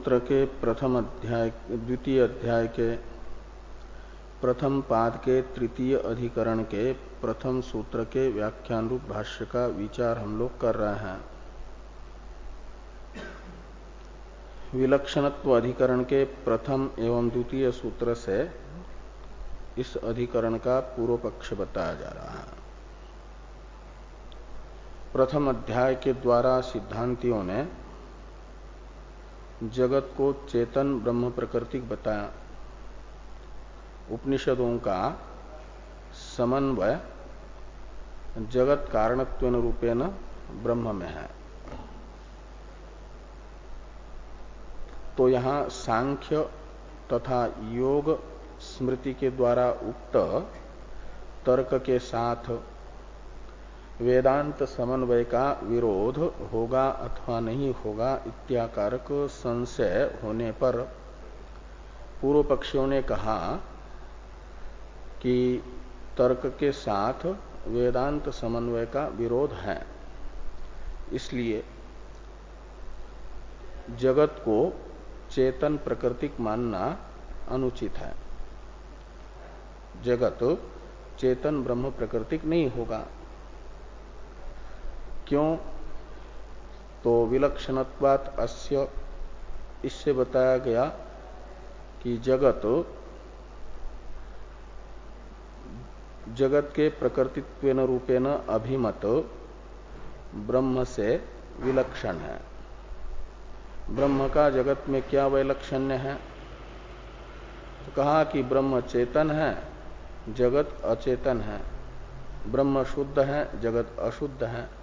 सूत्र के प्रथम अध्याय, द्वितीय अध्याय के प्रथम पाद के तृतीय अधिकरण के प्रथम सूत्र के व्याख्यान रूप भाष्य का विचार हम लोग कर रहे हैं। विलक्षणत्व अधिकरण के प्रथम एवं द्वितीय सूत्र से इस अधिकरण का पूर्व पक्ष बताया जा रहा है। प्रथम अध्याय के द्वारा सिद्धांतियों ने जगत को चेतन ब्रह्म प्रकृतिक बताया। उपनिषदों का समन्वय जगत कारणत्व रूपेण ब्रह्म में है। तो यहाँ सांख्य तथा योग स्मृति के द्वारा उक्त तर्क के साथ वेदांत समन्वय का विरोध होगा अथवा नहीं होगा इत्याकारक संशय होने पर। पूर्व पक्षियों ने कहा कि तर्क के साथ वेदांत समन्वय का विरोध है। इसलिए जगत को चेतन प्रकृतिक मानना अनुचित है। जगत चेतन ब्रह्म प्रकृतिक नहीं होगा। क्यों? तो विलक्षणत्वात अस्य इससे बताया गया कि जगत जगत के प्रकृतित्व रूपेण अभिमत ब्रह्म से विलक्षण है। ब्रह्म का जगत में क्या वैलक्षण्य है? तो कहा कि ब्रह्म चेतन है, जगत अचेतन है। ब्रह्म शुद्ध है, जगत अशुद्ध है।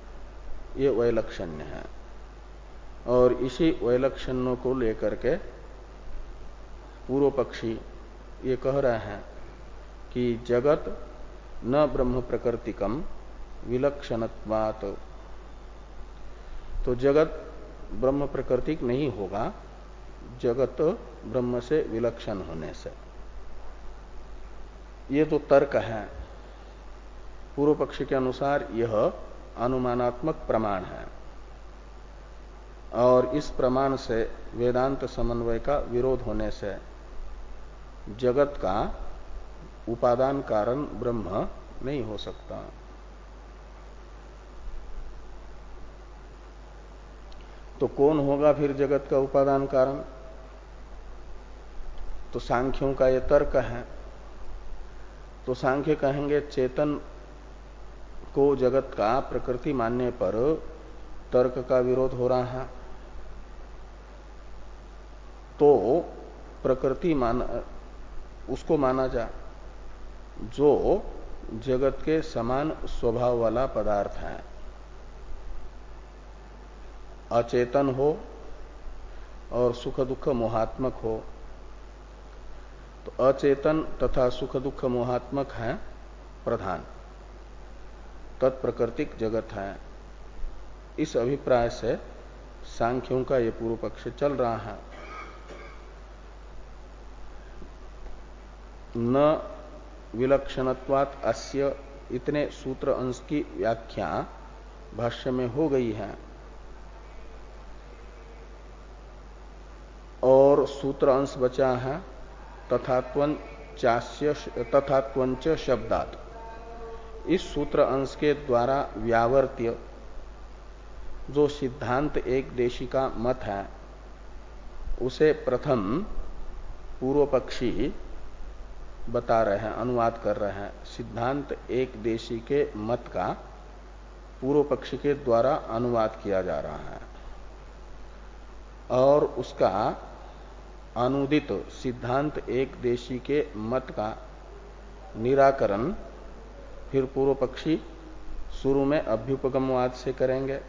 ये वैलक्षण्य है। और इसी वैलक्षण्यों को लेकर के पूर्व पक्षी ये कह रहे हैं कि जगत न ब्रह्म प्रकृतिकम विलक्षणत्वात। तो जगत ब्रह्म प्रकृतिक नहीं होगा, जगत ब्रह्म से विलक्षण होने से। ये तो तर्क है। पूर्व पक्ष के अनुसार यह अनुमानात्मक प्रमाण है। और इस प्रमाण से वेदांत समन्वय का विरोध होने से जगत का उपादान कारण ब्रह्म नहीं हो सकता। तो कौन होगा फिर जगत का उपादान कारण? तो सांख्यों का यह तर्क है। तो सांख्य कहेंगे, चेतन को जगत का प्रकृति मानने पर तर्क का विरोध हो रहा है। तो प्रकृति मान, उसको माना जा जो जगत के समान स्वभाव वाला पदार्थ है। अचेतन हो और सुख दुख मोहात्मक हो। तो अचेतन तथा सुख दुख मोहात्मक है प्रधान। तत्प्रकृतिक जगत है। इस अभिप्राय से सांख्यों का ये पूर्व पक्ष चल रहा है। न विलक्षणत्वात अस्य इतने सूत्र अंश की व्याख्या भाष्य में हो गई है। और सूत्र अंश बचा है। तथात्वंच शब्दात। इस सूत्र अंश के द्वारा व्यावर्त्य, जो सिद्धांत एक देशी का मत है, उसे प्रथम पूर्व पक्षी बता रहे हैं, अनुवाद कर रहे हैं। सिद्धांत एक देशी के मत का पूर्व पक्षी के द्वारा अनुवाद किया जा रहा है। और उसका अनुदित सिद्धांत एक देशी के मत का निराकरण फिर पूर्व पक्षी शुरू में अभ्युपगमवाद से करेंगे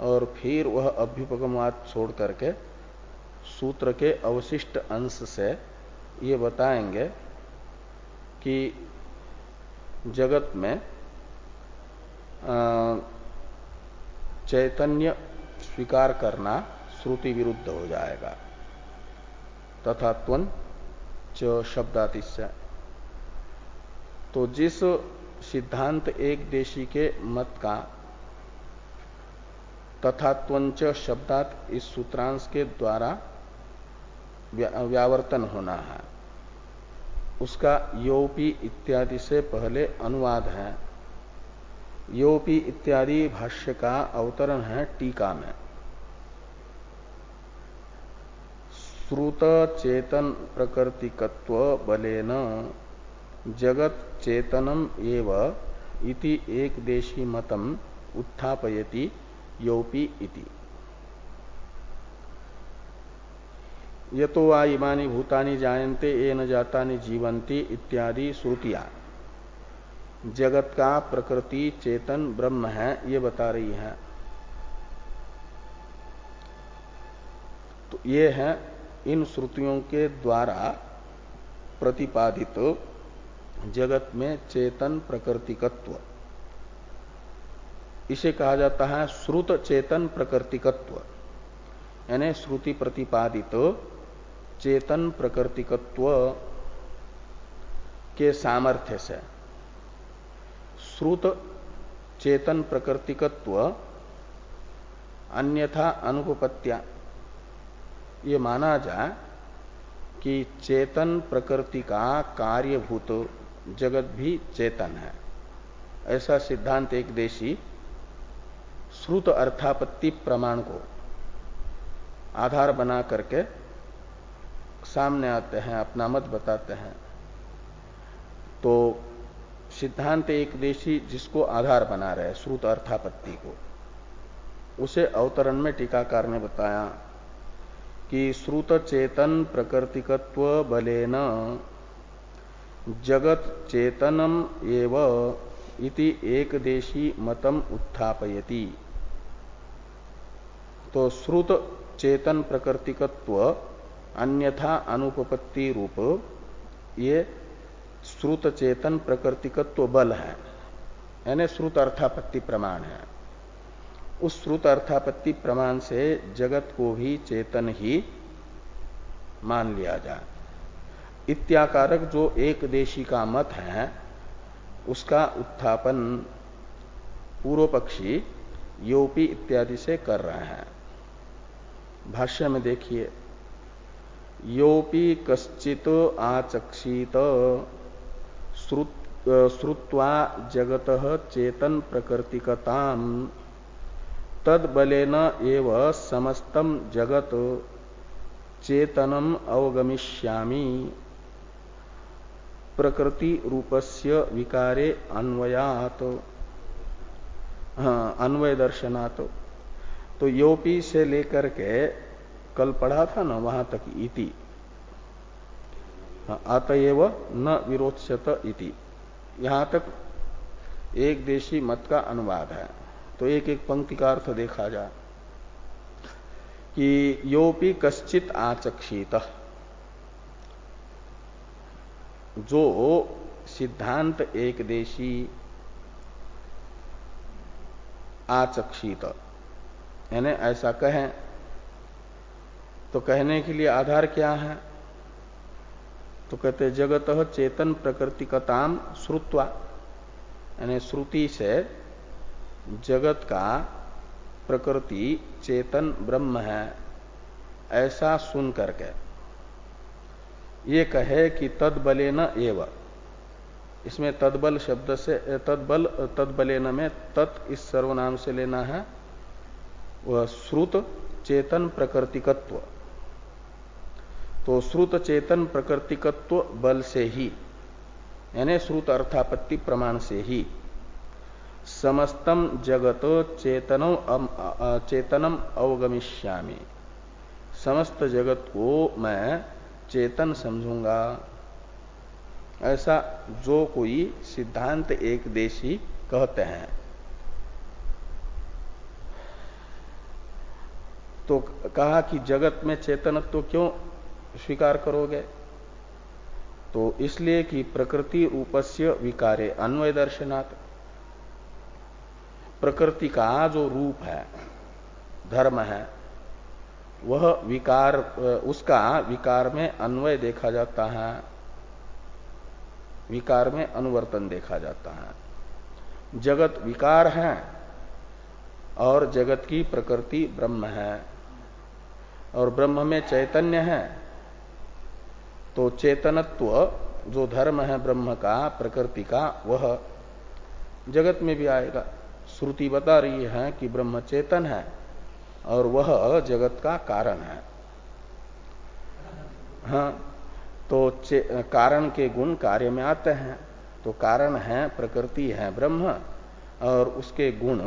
और फिर वह अभ्युपगमवाद छोड़ करके सूत्र के अवशिष्ट अंश से ये बताएँगे कि जगत में चैतन्य स्वीकार करना श्रुति विरुद्ध हो जाएगा। तथा त्वन च शब्दातिश्य। तो जिस सिद्धांत एक देशी के मत का तथात्वंच शब्दात इस सूत्रांश के द्वारा व्यावर्तन होना है। उसका योपी इत्यादि से पहले अनुवाद है। योपी इत्यादि भाष्य का अवतरण है टीका में। श्रुत चेतन प्रकृतिकत्व बलेन जगत चेतनम एव इति एक देशी मतम उत्थापयति योपी इति। यतो वा इमानी भूतानि जायन्ते ये न जातानि जीवंती इत्यादि श्रुतियाँ। जगत का प्रकृति चेतन ब्रह्म है, ये बता रही है। तो ये है इन श्रुतियों के द्वारा प्रतिपादित जगत में चेतन प्रकृतिकत्व। इसे कहा जाता है श्रुत चेतन प्रकृतिकत्व। यानी श्रुति प्रतिपादित चेतन प्रकृतिकत्व के सामर्थ्य से। श्रुत चेतन प्रकृतिकत्व अन्यथा अनुपत्या। ये माना जाए कि चेतन प्रकृति का कार्यभूत जगत भी चेतन है। ऐसा सिद्धांत एक देशी श्रुत अर्थापत्ति प्रमाण को आधार बना करके सामने आते हैं, अपना मत बताते हैं। तो सिद्धांत एक देशी जिसको आधार बना रहे श्रुत अर्थापत्ति को। उसे अवतरण में टीकाकार ने बताया कि श्रुत चेतन प्रकृतिकत्व बलेन जगत चेतनम एव इति एक देशी मतम उत्थापयति। तो श्रुत चेतन प्रकृतिकत्व अन्यथा अनुपपत्ति रूप ये श्रुत चेतन प्रकृतिकत्व बल है। यानी श्रुत अर्थापत्ति प्रमाण है। उस श्रुत अर्थापत्ति प्रमाण से जगत को भी चेतन ही मान लिया जाए। इत्याकारक जो एक देशी का मत है, उसका उत्थापन पूर्व पक्षी योपी इत्यादि से कर रहे हैं। भाष्य में देखिए, योपी कश्चित आचक्षित श्रुत्वा जगत चेतन प्रकृतिकता तद बलेन एव समस्तम जगत, चेतनम अवगमिष्यामी। प्रकृति रूपस्य विकारे अन्वयात। हाँ, अन्वय दर्शनात्। तो योपी से लेकर के कल पढ़ा था ना वहाँ तक इति। हाँ, अतएव न विरोचत इति। यहाँ तक एक देशी मत का अनुवाद है। तो एक एक पंक्ति का अर्थ देखा जाए कि योपी कश्चित आचक्षित। जो सिद्धांत एक देशी आचक्षित, यानी ऐसा कहें तो कहने के लिए आधार क्या है? तो कहते जगत चेतन प्रकृति कताम श्रुत्वा, यानी श्रुति से जगत का प्रकृति चेतन ब्रह्म है, ऐसा सुन करके ये कहे कि तदबले न एव। इसमें तदबल शब्द से तदबल, तदबले न में तत् इस सर्वनाम से लेना है। वह श्रुत चेतन प्रकृतिकत्व। तो श्रुत चेतन प्रकृतिकत्व बल से ही, यानी श्रुत अर्थापत्ति प्रमाण से ही। समस्तम जगत चेतनम चेतनम अवगमिष्यामी। समस्त जगत को मैं चेतन समझूँगा। ऐसा जो कोई सिद्धांत एक देशी कहते हैं। तो कहा कि जगत में चेतनत्व तो क्यों स्वीकार करोगे? तो इसलिए कि प्रकृति रूपस्य विकारे अन्वय दर्शनात्। प्रकृति का जो रूप है, धर्म है वह विकार, उसका विकार में अन्वय देखा जाता है। विकार में अनुवर्तन देखा जाता है। जगत विकार है और जगत की प्रकृति ब्रह्म है और ब्रह्म में चैतन्य है। तो चेतनत्व, जो धर्म है ब्रह्म का, प्रकृति का, वह जगत में भी आएगा। श्रुति बता रही है कि ब्रह्म चेतन है। और वह जगत का कारण है। हाँ तो कारण के गुण कार्य में आते हैं। तो कारण है प्रकृति है ब्रह्म और उसके गुण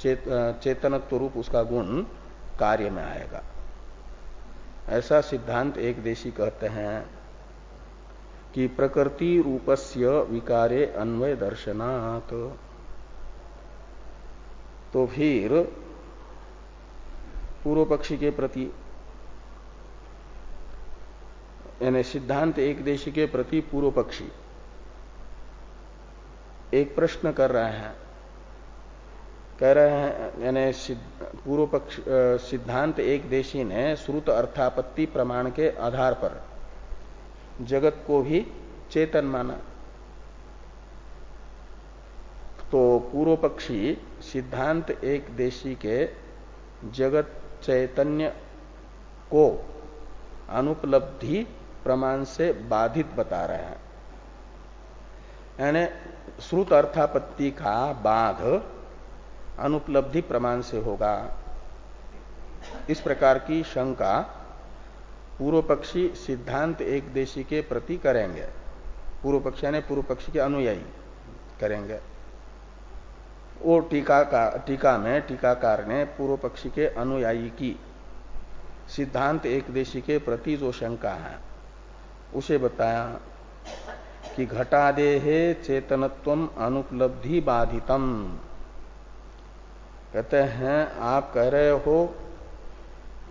चेत, चेतनत्व रूप उसका गुण कार्य में आएगा। ऐसा सिद्धांत एक देशी कहते हैं कि प्रकृति रूपस्य विकारे अन्वय दर्शनात्। तो फिर पूर्व पक्षी के प्रति, यानी सिद्धांत एक देशी के प्रति पूर्व पक्षी, एक प्रश्न कर रहे हैं। कह रहे हैं, यानी पूर्व पक्ष सिद्धांत एक देशी ने श्रुत अर्थापत्ति प्रमाण के आधार पर जगत को भी चेतन माना। तो पूर्व पक्षी सिद्धांत एक देशी के जगत चैतन्य को अनुपलब्धि प्रमाण से बाधित बता रहे हैं। यानी श्रुत अर्थापत्ति का बाध अनुपलब्धि प्रमाण से होगा। इस प्रकार की शंका पूर्व पक्षी सिद्धांत एक देशी के प्रति करेंगे। पूर्व पक्ष यानी पूर्व पक्षी के अनुयायी करेंगे। वो टीका का, टीका में, टीकाकार ने पूर्व पक्षी के अनुयायी की। सिद्धांत एक देशी के प्रति जो शंका है, उसे बताया कि घटादेहे चेतनत्व अनुपलब्धि बाधितम। कहते हैं, आप कह रहे हो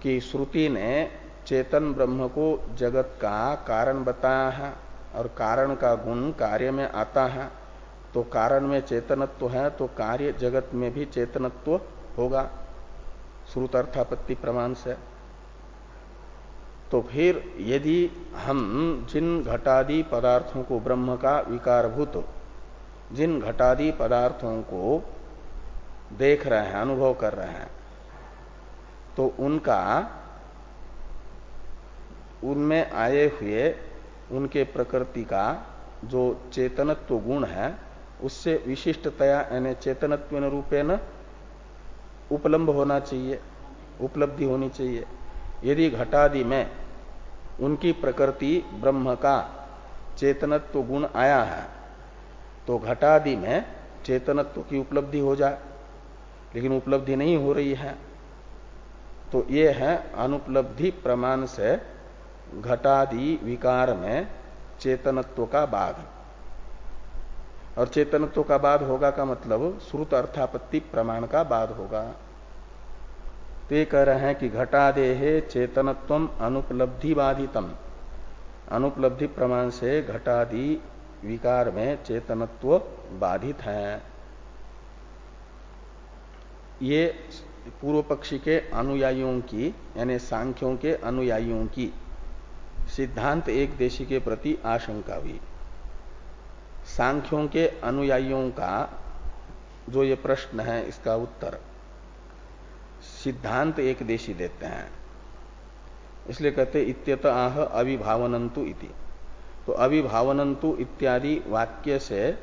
कि श्रुति ने चेतन ब्रह्म को जगत का कारण बताया है और कारण का गुण कार्य में आता है। तो कारण में चेतनत्व है तो कार्य जगत में भी चेतनत्व होगा। श्रुत अर्थापत्ति प्रमाण से। तो फिर यदि हम जिन घटादि पदार्थों को ब्रह्म का विकारभूत, जिन घटादि पदार्थों को देख रहे हैं, अनुभव कर रहे हैं तो उनका, उनमें आए हुए, उनके प्रकृति का जो चेतनत्व गुण है उससे विशिष्टतया, यानी चेतनत्व रूपेण उपलम्ब होना चाहिए, उपलब्धि होनी चाहिए। यदि घटादि में उनकी प्रकृति ब्रह्म का चेतनत्व गुण आया है तो घटादि में चेतनत्व की उपलब्धि हो जाए, लेकिन उपलब्धि नहीं हो रही है। तो ये है अनुपलब्धि प्रमाण से घटादि विकार में चेतनत्व का बाध। और चेतनत्व का बाद होगा का मतलब श्रुत अर्थापत्ति प्रमाण का बाद होगा। तो ये कह रहे हैं कि घटादेहे चेतनत्व अनुपलब्धि बाधितम अनुपलब्धि प्रमाण से घटादि विकार में चेतनत्व बाधित है। ये पूर्व पक्षी के अनुयायियों की, यानी सांख्यों के अनुयायियों की सिद्धांत एक देशी के प्रति आशंका हुई। सांख्यों के अनुयायियों का जो ये प्रश्न है, इसका उत्तर। सिद्धांत एक देशी देते हैं। इसलिए कहते इत्यत आह अभिभावनंतु इति। तो अभिभावनंतु इत्यादि वाक्य से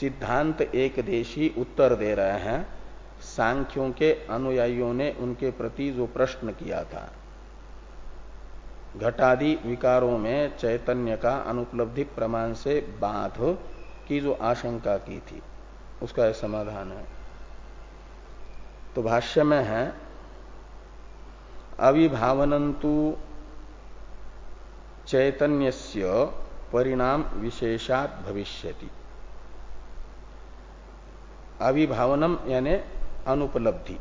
सिद्धांत एक देशी उत्तर दे रहे हैं। सांख्यों के अनुयायियों ने उनके प्रति जो प्रश्न किया था घटादि विकारों में चैतन्य का अनुपलब्धि प्रमाण से बाध की जो आशंका की थी, उसका समाधान है। तो भाष्य में है, अविभावनंतु चैतन्यस्य परिणाम विशेषात भविष्यति। अविभावनम यानी अनुपलब्धि।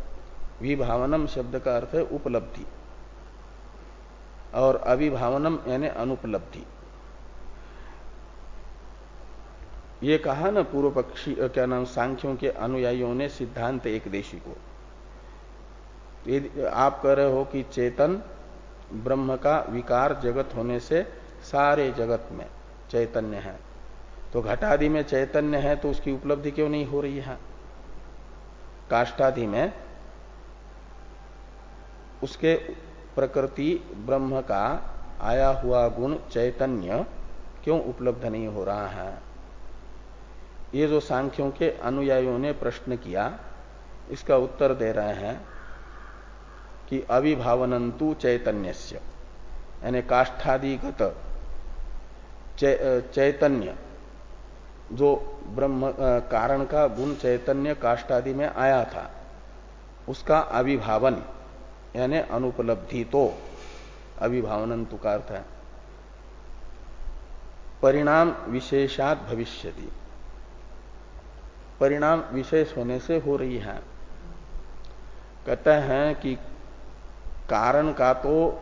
विभावनम शब्द का अर्थ है उपलब्धि। और अविभावनम यानी अनुपलब्धि। ये कहा ना पूर्व पक्षी क्या नाम, सांख्यों के अनुयायियों ने सिद्धांत एक देशी को। आप कह रहे हो कि चेतन, ब्रह्म का विकार जगत होने से सारे जगत में चैतन्य है। तो घटादि में चैतन्य है तो उसकी उपलब्धि क्यों नहीं हो रही है? काष्टादि में उसके प्रकृति ब्रह्म का आया हुआ गुण चैतन्य क्यों उपलब्ध नहीं हो रहा है? ये जो सांख्यों के अनुयायियों ने प्रश्न किया, इसका उत्तर दे रहे हैं कि अविभावनंतु चैतन्यस्य, यानी काष्ठादिगत चैतन्य, जो ब्रह्म कारण का गुण चैतन्य काष्ठादि में आया था, उसका अविभावन यानी अनुपलब्धि तो अविभावनंतु का अर्थ है। परिणाम विशेषात भविष्यति। परिणाम विशेष होने से हो रही है। कहते हैं कि कारण का तो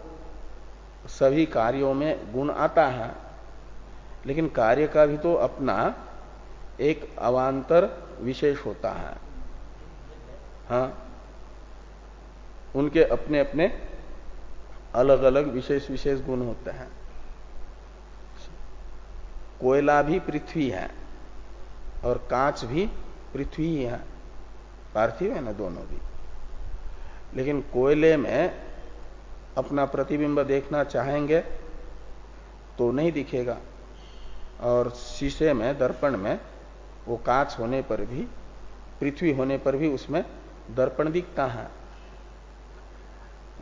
सभी कार्यों में गुण आता है, लेकिन कार्य का भी तो अपना एक अवांतर विशेष होता है। हाँ? उनके अपने अपने अलग अलग विशेष विशेष गुण होते हैं। कोयला भी पृथ्वी है और कांच भी पृथ्वी ही है। पार्थिव है ना दोनों भी। लेकिन कोयले में अपना प्रतिबिंब देखना चाहेंगे तो नहीं दिखेगा। और शीशे में, दर्पण में वो कांच होने पर भी, पृथ्वी होने पर भी उसमें दर्पण दिखता है।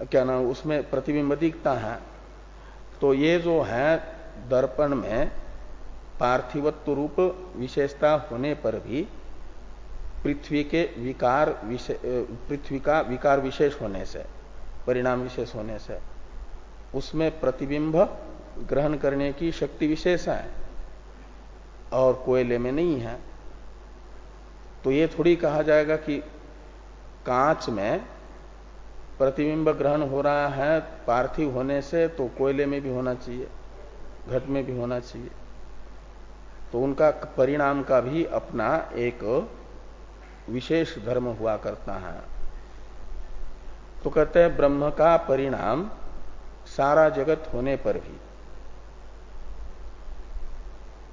क्या नाम, उसमें प्रतिबिंब दिखता है। तो ये जो है दर्पण में पार्थिवत्व रूप विशेषता होने पर भी पृथ्वी के विकार पृथ्वी का विकार विशेष होने से, परिणाम विशेष होने से, उसमें प्रतिबिंब ग्रहण करने की शक्ति विशेष है और कोयले में नहीं है। तो ये थोड़ी कहा जाएगा कि कांच में प्रतिबिंब ग्रहण हो रहा है पार्थिव होने से तो कोयले में भी होना चाहिए, घट में भी होना चाहिए। तो उनका परिणाम का भी अपना एक विशेष धर्म हुआ करता है। तो कहते हैं, ब्रह्म का परिणाम सारा जगत होने पर भी,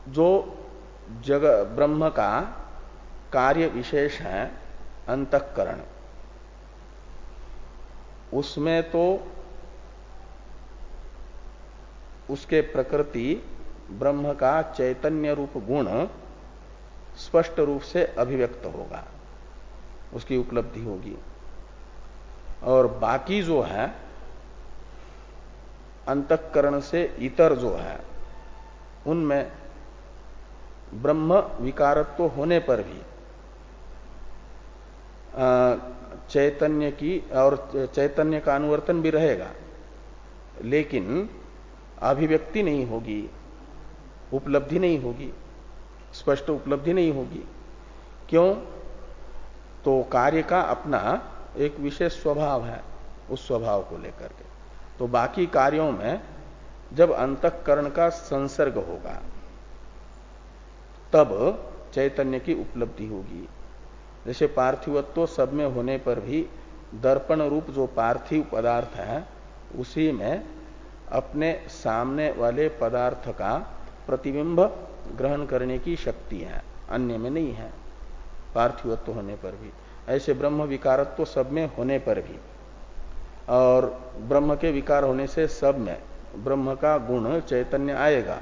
जो जग, ब्रह्म का कार्य विशेष है, अंतकरण। उसमें तो उसके प्रकृति, ब्रह्म का चैतन्य रूप गुण स्पष्ट रूप से अभिव्यक्त होगा। उसकी उपलब्धि होगी। और बाकी जो है, अंतकरण से इतर जो है, उनमें ब्रह्म विकारत्व होने पर भी चैतन्य की और चैतन्य का अनुवर्तन भी रहेगा, लेकिन अभिव्यक्ति नहीं होगी, उपलब्धि नहीं होगी, स्पष्ट उपलब्धि नहीं होगी। क्यों? तो कार्य का अपना एक विशेष स्वभाव है, उस स्वभाव को लेकर के। तो बाकी कार्यों में जब अंतकरण का संसर्ग होगा, तब चैतन्य की उपलब्धि होगी। जैसे पार्थिवत्व सब में होने पर भी दर्पण रूप जो पार्थिव पदार्थ है, उसी में अपने सामने वाले पदार्थ का प्रतिबिंब ग्रहण करने की शक्ति है, अन्य में नहीं है, पार्थिवत्व होने पर भी। ऐसे ब्रह्म विकारत्व सब में होने पर भी। और ब्रह्म के विकार होने से सब में ब्रह्म का गुण चैतन्य आएगा,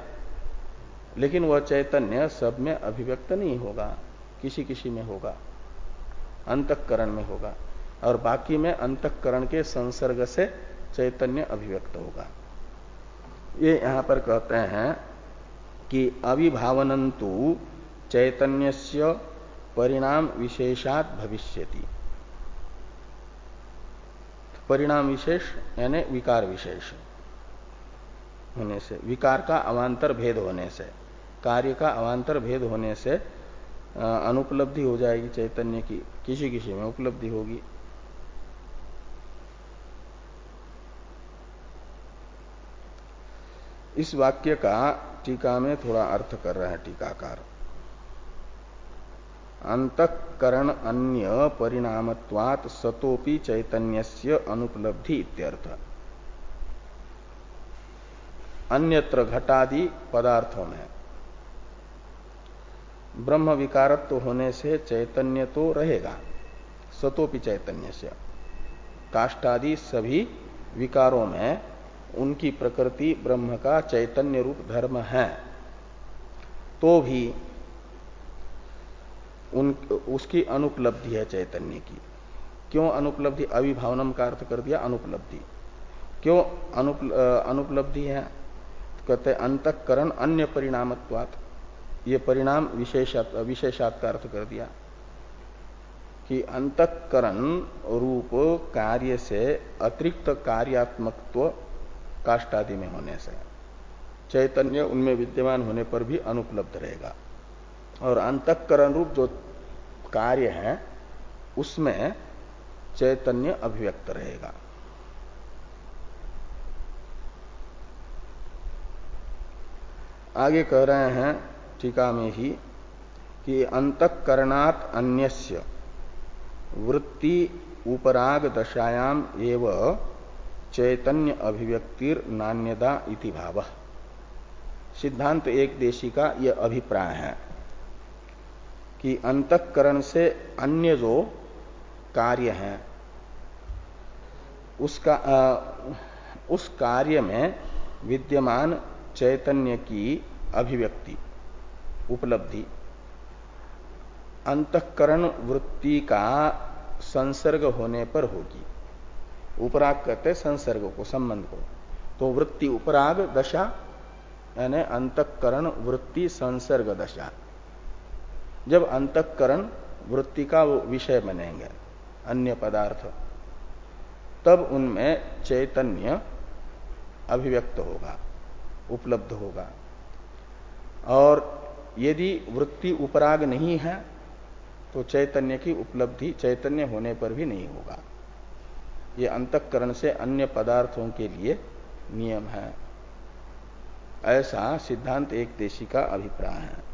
लेकिन वह चैतन्य सब में अभिव्यक्त नहीं होगा किसी किसी में होगा। अंतकरण में होगा और बाकी में अंतकरण के संसर्ग से चैतन्य अभिव्यक्त होगा। ये यहाँ पर कहते हैं कि अविभावनंतु चैतन्य परिणाम विशेषात भविष्यति। परिणाम विशेष यानी विकार विशेष होने से, विकार का अवान्तर भेद होने से, कार्य का अवान्तर भेद होने से अनुपलब्धि हो जाएगी चैतन्य की, किसी किसी में उपलब्धि होगी। इस वाक्य का टीका में थोड़ा अर्थ कर रहे हैं टीकाकार। अंतकरण अन्य परिणामत्वात सतोपि चैतन्यस्य अनुपलब्धि इत्यर्थ। अन्यत्र घटादि पदार्थों में। ब्रह्म विकारत्व तो होने से चैतन्य तो रहेगा, सतोपि चैतन्य से। काष्टादि सभी विकारों में उनकी प्रकृति ब्रह्म का चैतन्य रूप धर्म है। तो भी उन, उसकी अनुपलब्धि है चैतन्य की। क्यों अनुपलब्धि? अविभावनम का अर्थ कर दिया, अनुपलब्धि। क्यों अनुपलब्धि है? कहते अंतकरण अन्य परिणामत्वात। ये परिणाम विशेषात का अर्थ कर दिया। कि अंतकरण रूप कार्य से अतिरिक्त कार्यात्मकत्व काष्टादि में होने से, चैतन्य उनमें विद्यमान होने पर भी अनुपलब्ध रहेगा। और अंतकरण रूप जो कार्य है, उसमें चैतन्य अभिव्यक्त रहेगा। आगे कह रहे हैं टीका में ही कि अंतकरणात अन्यस्य वृत्ति उपराग दशायाम एव चैतन्य अभिव्यक्तिर नान्यदा इति भाव। सिद्धांत एक देशी का यह अभिप्राय है कि अंतकरण से अन्य जो कार्य है उसका आ, उस कार्य में विद्यमान चैतन्य की अभिव्यक्ति उपलब्धि। अंतकरण वृत्ति का संसर्ग होने पर होगी। उपराग कहते संसर्ग को, संबंध को। तो वृत्ति उपराग दशा, यानी अंतकरण वृत्ति संसर्ग दशा। जब अंतकरण वृत्ति का विषय बनेंगे, अन्य पदार्थ, तब उनमें चैतन्य अभिव्यक्त होगा, उपलब्ध होगा। और यदि वृत्ति उपराग नहीं है तो चैतन्य की उपलब्धि चैतन्य होने पर भी नहीं होगा। ये अंतकरण से अन्य पदार्थों के लिए नियम है। ऐसा सिद्धांत एक देशी का अभिप्राय है।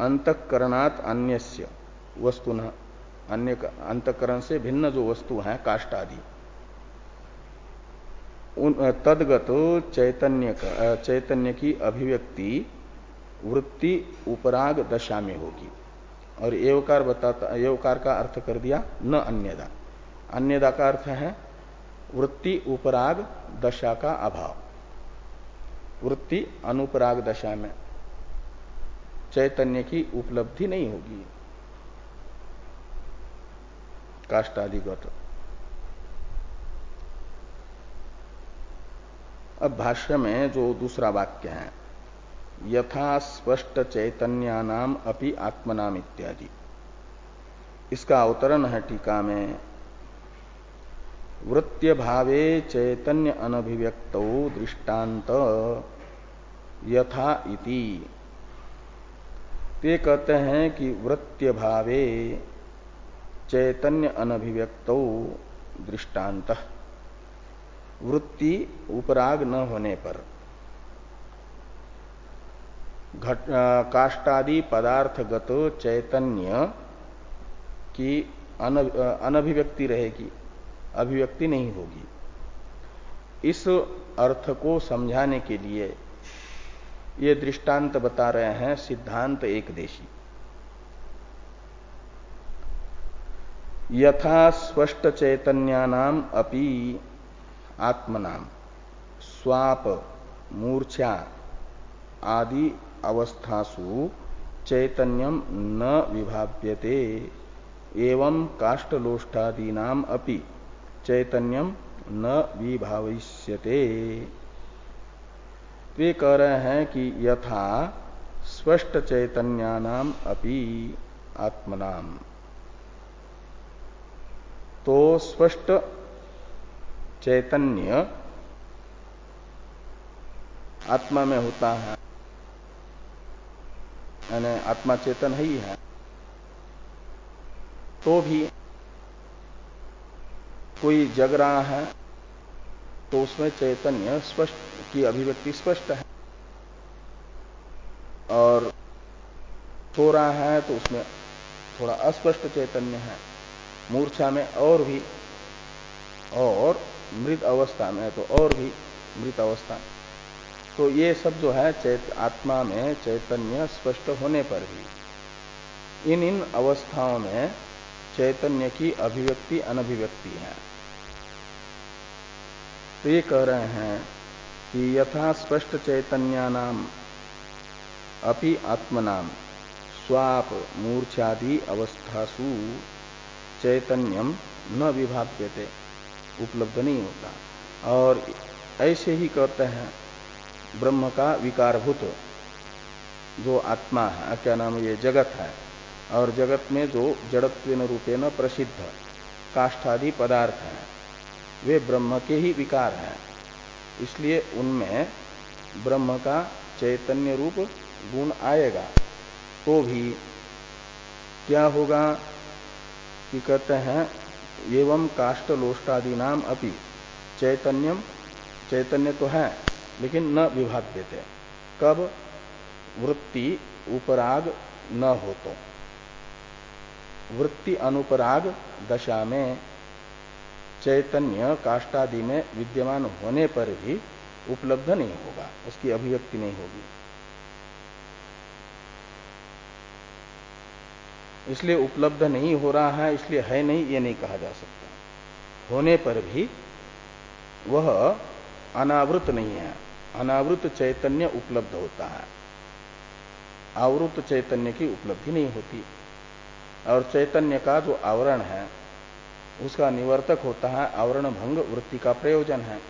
अंतकरणात अन्यस्य वस्तु अन्य अंतकरण से भिन्न जो वस्तु है काष्ट तदगत चैतन्य चैतन्य की अभिव्यक्ति वृत्ति उपराग दशा में होगी। और एवकार बताता, एवकार का अर्थ कर दिया, न अन्यदा। अन्यदा का अर्थ है वृत्ति उपराग दशा का अभाव। वृत्ति अनुपराग दशा में चैतन्य की उपलब्धि नहीं होगी। काष्टादिगत अब भाष्य में जो दूसरा वाक्य है, यथा स्पष्ट चैतन्यानाम अपि आत्मनाम इत्यादि। इसका अवतरण है टीका में वृत्य भावे चैतन्य अनभिव्यक्त दृष्टांत यथा इति। ते कहते हैं कि वृत्य भावे चैतन्य अनभिव्यक्त दृष्टांत वृत्ति उपराग न होने पर। घट काष्टादि पदार्थगत चैतन्य की अनभिव्यक्ति रहेगी, अभिव्यक्ति नहीं होगी। इस अर्थ को समझाने के लिए ये दृष्टांत बता रहे हैं सिद्धांत एक देशी यथा स्पष्ट चैतन्यानाम अपि आत्मनाम, स्वाप, मूर्छा आदि अवस्थासु चैतन्यम न विभाव्यते। एवं काष्ठलोष्ठादीनाम अपि चैतन्यम न विभाविष्यते वे कह रहे हैं कि यथा स्पष्ट चैतन्यानाम अपि आत्मनाम। तो स्पष्ट चैतन्य आत्मा में होता है। यानी आत्मा चेतन ही है। तो भी कोई जग रहा है तो उसमें चैतन्य स्पष्ट, की अभिव्यक्ति स्पष्ट है। और सो रहा है तो उसमें थोड़ा अस्पष्ट चैतन्य है। मूर्छा में और भी, और मृत अवस्था में तो और भी मृत अवस्था तो ये सब जो है, चैत, आत्मा में चैतन्य स्पष्ट होने पर भी इन इन अवस्थाओं में चैतन्य की अभिव्यक्ति, अनभिव्यक्ति है। तो ये कह रहे हैं कि यथा स्पष्ट चैतन्यानाम, अपि आत्मनाम, स्वाप मूर्छादि अवस्थासु चैतन्यम न विभाग्यते उपलब्ध नहीं होता। और ऐसे ही कहते हैं ब्रह्म का विकारभूत, जो आत्मा है क्या नाम ये जगत है। और जगत में जो जड़त्व रूपे न प्रसिद्ध काष्ठादि पदार्थ हैं, वे ब्रह्म के ही विकार हैं। इसलिए उनमें ब्रह्म का चैतन्य रूप गुण आएगा तो भी क्या होगा कि कहते हैं एवं काष्ट लोष्टादि नाम अपनी चैतन्यम चैतन्य तो है, लेकिन न विभाग देते। कब? वृत्ति उपराग न हो तो वृत्ति अनुपराग दशा में चैतन्य काष्टादि में विद्यमान होने पर भी उपलब्ध नहीं होगा। उसकी अभिव्यक्ति नहीं होगी। इसलिए उपलब्ध नहीं हो रहा है, इसलिए है नहीं, ये नहीं कहा जा सकता। होने पर भी वह अनावृत नहीं है। अनावृत चैतन्य उपलब्ध होता है। आवृत चैतन्य की उपलब्धि नहीं होती। और चैतन्य का जो आवरण है, उसका निवर्तक होता है आवरण भंग वृत्ति का प्रयोजन है।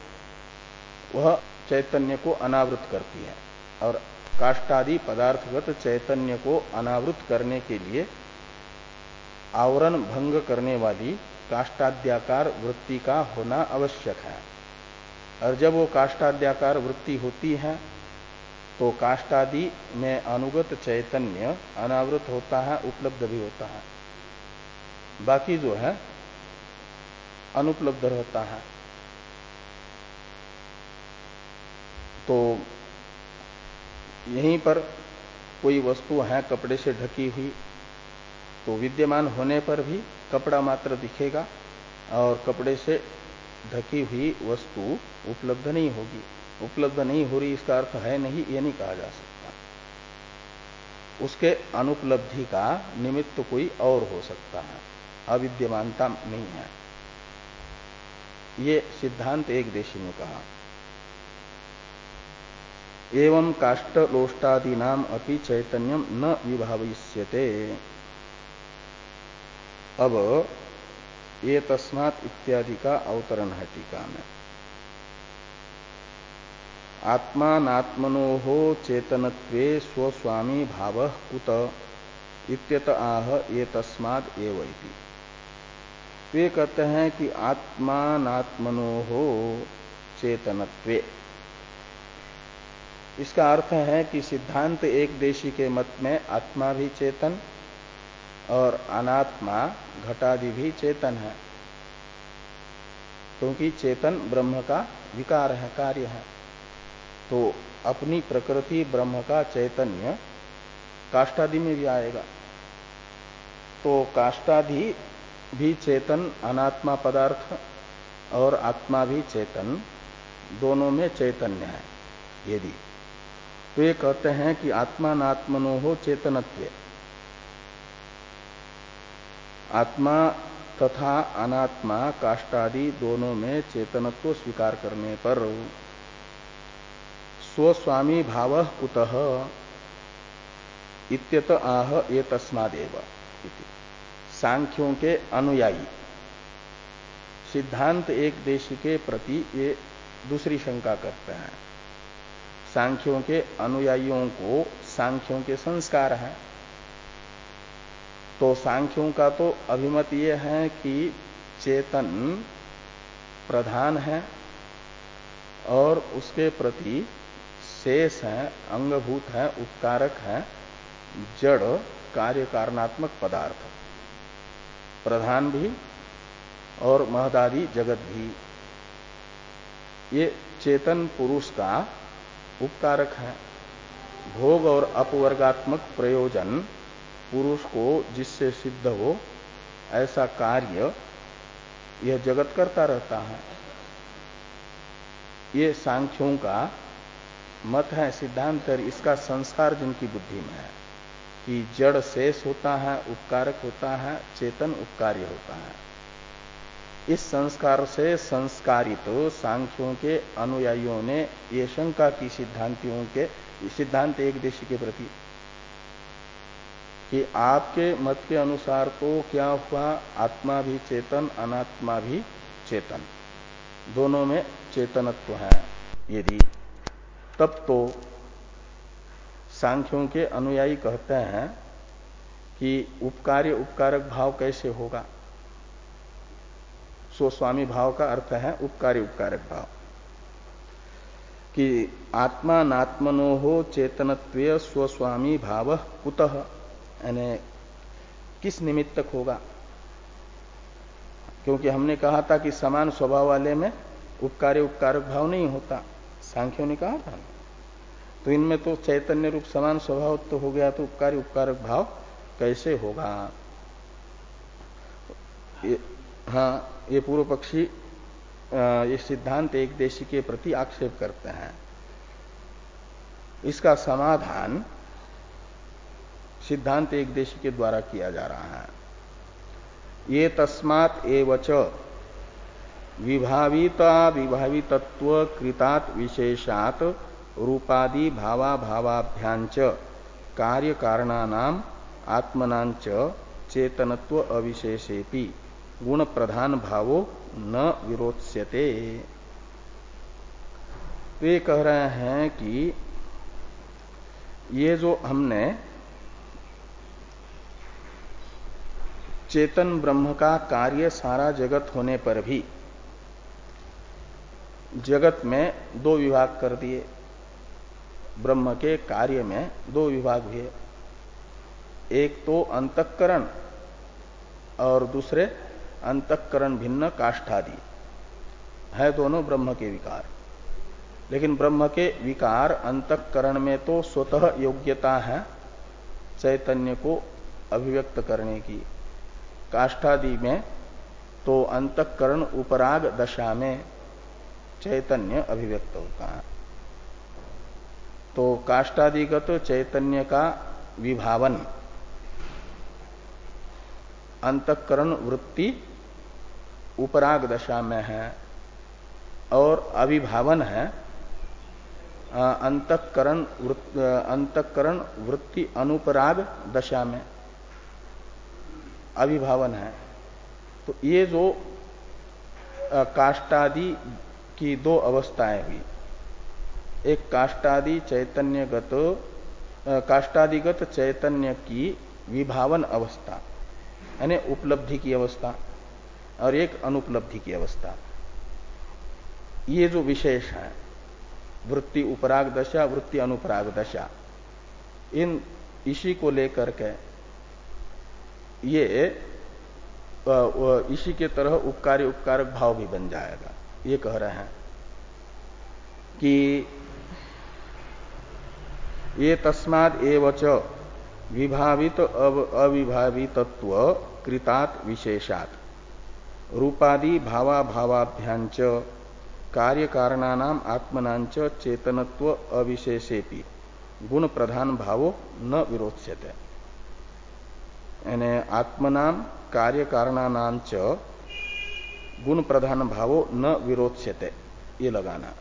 वह चैतन्य को अनावृत करती है। और काष्टादि पदार्थगत चैतन्य को अनावृत करने के लिए आवरण भंग करने वाली काष्टाद्याकार वृत्ति का होना आवश्यक है। और जब वो काष्टाद्याकार वृत्ति होती है तो काष्टादि में अनुगत चैतन्य अनावृत होता है, उपलब्ध भी होता है। बाकी जो है, अनुपलब्ध रहता है। तो यहीं पर कोई वस्तु है, कपड़े से ढकी हुई तो विद्यमान होने पर भी कपड़ा मात्र दिखेगा और कपड़े से ढकी हुई वस्तु उपलब्ध नहीं होगी। उपलब्ध नहीं हो रही, इसका अर्थ है नहीं, ये नहीं कहा जा सकता। उसके अनुपलब्धि का निमित्त तो कोई और हो सकता है। अविद्यमानता नहीं है। ये सिद्धांत एक देशी ने कहा। एवं काष्ट लोष्टादि नाम अपनी चैतन्यम न विभाविष्यते अब ये तस्मात इत्यादि का अवतरण है टीका में। आत्मात्मनो हो चेतनत्वे स्वस्वामी भाव कुत इत्यत आह ये तस्मात एव वे कहते हैं कि आत्मात्मनो हो चेतनत्वे। इसका अर्थ है कि सिद्धांत एक देशी के मत में आत्मा भी चेतन और अनात्मा घटादि भी चेतन है। क्योंकि चेतन ब्रह्म का विकार है, कार्य है। तो अपनी प्रकृति ब्रह्म का चैतन्य काष्टादि में भी आएगा। तो काष्टादि भी चेतन, अनात्मा पदार्थ और आत्मा भी चेतन, दोनों में चैतन्य है। यदि तो ये कहते हैं कि आत्मा नात्मनो हो चेतनत्व। आत्मा तथा अनात्मा काष्टादि दोनों में चेतनत्व स्वीकार करने पर स्वस्वामी भाव कुतः इत्यत आह ये तस्मादेव सांख्यों के अनुयायी। सिद्धांत एक देश के प्रति ये दूसरी शंका करते हैं। सांख्यों के अनुयायियों को सांख्यों के संस्कार हैं। तो सांख्यों का तो अभिमत ये है कि चेतन प्रधान है और उसके प्रति शेष है, अंगभूत है, उपकारक है, जड़ कार्य कारणात्मक पदार्थ। प्रधान भी और महदादी जगत भी। ये चेतन पुरुष का उपकारक है। भोग और अपवर्गात्मक प्रयोजन पुरुष को जिससे सिद्ध हो, ऐसा कार्य यह जगत करता रहता है। ये सांख्यों का मत है, सिद्धांत और इसका संस्कार जिनकी बुद्धि में है कि जड़ शेष होता है, उपकारक होता है, चेतन उपकार्य होता है। इस संस्कार से संस्कारित तो सांख्यों के अनुयायियों ने ये शंका की सिद्धांतियों के, सिद्धांत एक देश के प्रति। कि आपके मत के अनुसार तो क्या हुआ? आत्मा भी चेतन, अनात्मा भी चेतन। दोनों में चेतनत्व है यदि। तब तो सांख्यों के अनुयायी कहते हैं कि उपकार्य उपकारक भाव कैसे होगा? स्वस्वामी भाव का अर्थ है उपकार्य उपकारक भाव। कि आत्मा नात्मनो हो चेतनत्व स्वस्वामी भाव कुतः? यानी किस निमित्त तक होगा? क्योंकि हमने कहा था कि समान स्वभाव वाले में उपकार्य उपकारक भाव नहीं होता। सांख्यों ने कहा था। तो इनमें तो चैतन्य रूप समान स्वभाव तो हो गया तो उपकारी उपकारक भाव कैसे होगा? ये, हाँ ये पूर्व पक्षी ये सिद्धांत एक देशी के प्रति आक्षेप करते हैं। इसका समाधान सिद्धांत एक देश के द्वारा किया जा रहा है। ये तस्मात एवच विभाविता विभावितत्व कृतात विशेषात रूपादि भावा भावाभ्यांच कार्य कारणानाम आत्मनांच चेतनत्व अविशेषेपि गुण प्रधान भावो न विरोत्स्यते। वे कह रहे हैं कि ये जो हमने चेतन ब्रह्म का कार्य सारा जगत होने पर भी। जगत में दो विभाग कर दिए। ब्रह्म के कार्य में दो विभाग हुए। एक तो अंतकरण और दूसरे अंतकरण भिन्न काष्ठादि। है दोनों ब्रह्म के विकार। लेकिन ब्रह्म के विकार अंतकरण में तो स्वतः योग्यता है चैतन्य को अभिव्यक्त करने की। काष्ठादि में तो अंतकरण उपराग दशा में चैतन्य अभिव्यक्त होता है। तो काष्टादिगत चैतन्य का विभावन, अंतकरण वृत्ति उपराग दशा में है और अभिभावन है अंतकरण अंतकरण वृत्ति अनुपराग दशा में। अभिभावन है। तो ये जो काष्टादि की दो अवस्थाएँ हुई। एक काष्टादि चैतन्यगत काष्टादिगत चैतन्य की विभावन अवस्था, यानी उपलब्धि की अवस्था, और एक अनुपलब्धि की अवस्था। ये जो विशेष है, वृत्ति उपराग दशा, वृत्ति अनुपराग दशा, इन इसी को लेकर के ये इसी के तरह उपकारी उपकारक भाव भी बन जाएगा। ये कह रहे हैं कि ये तस्माद एवच विभावित अव अविभावितत्व कृतात विशेषात। रूपादि भावा भावाभ्यांच कार्य कारणानाम आत्मनांच चेतनत्व अविशेषेपि गुण प्रधान भावो न विरोच्यते। यानी आत्मनाम कार्य कारणानांच गुण प्रधान भावो न विरोच्यते, ये लगाना।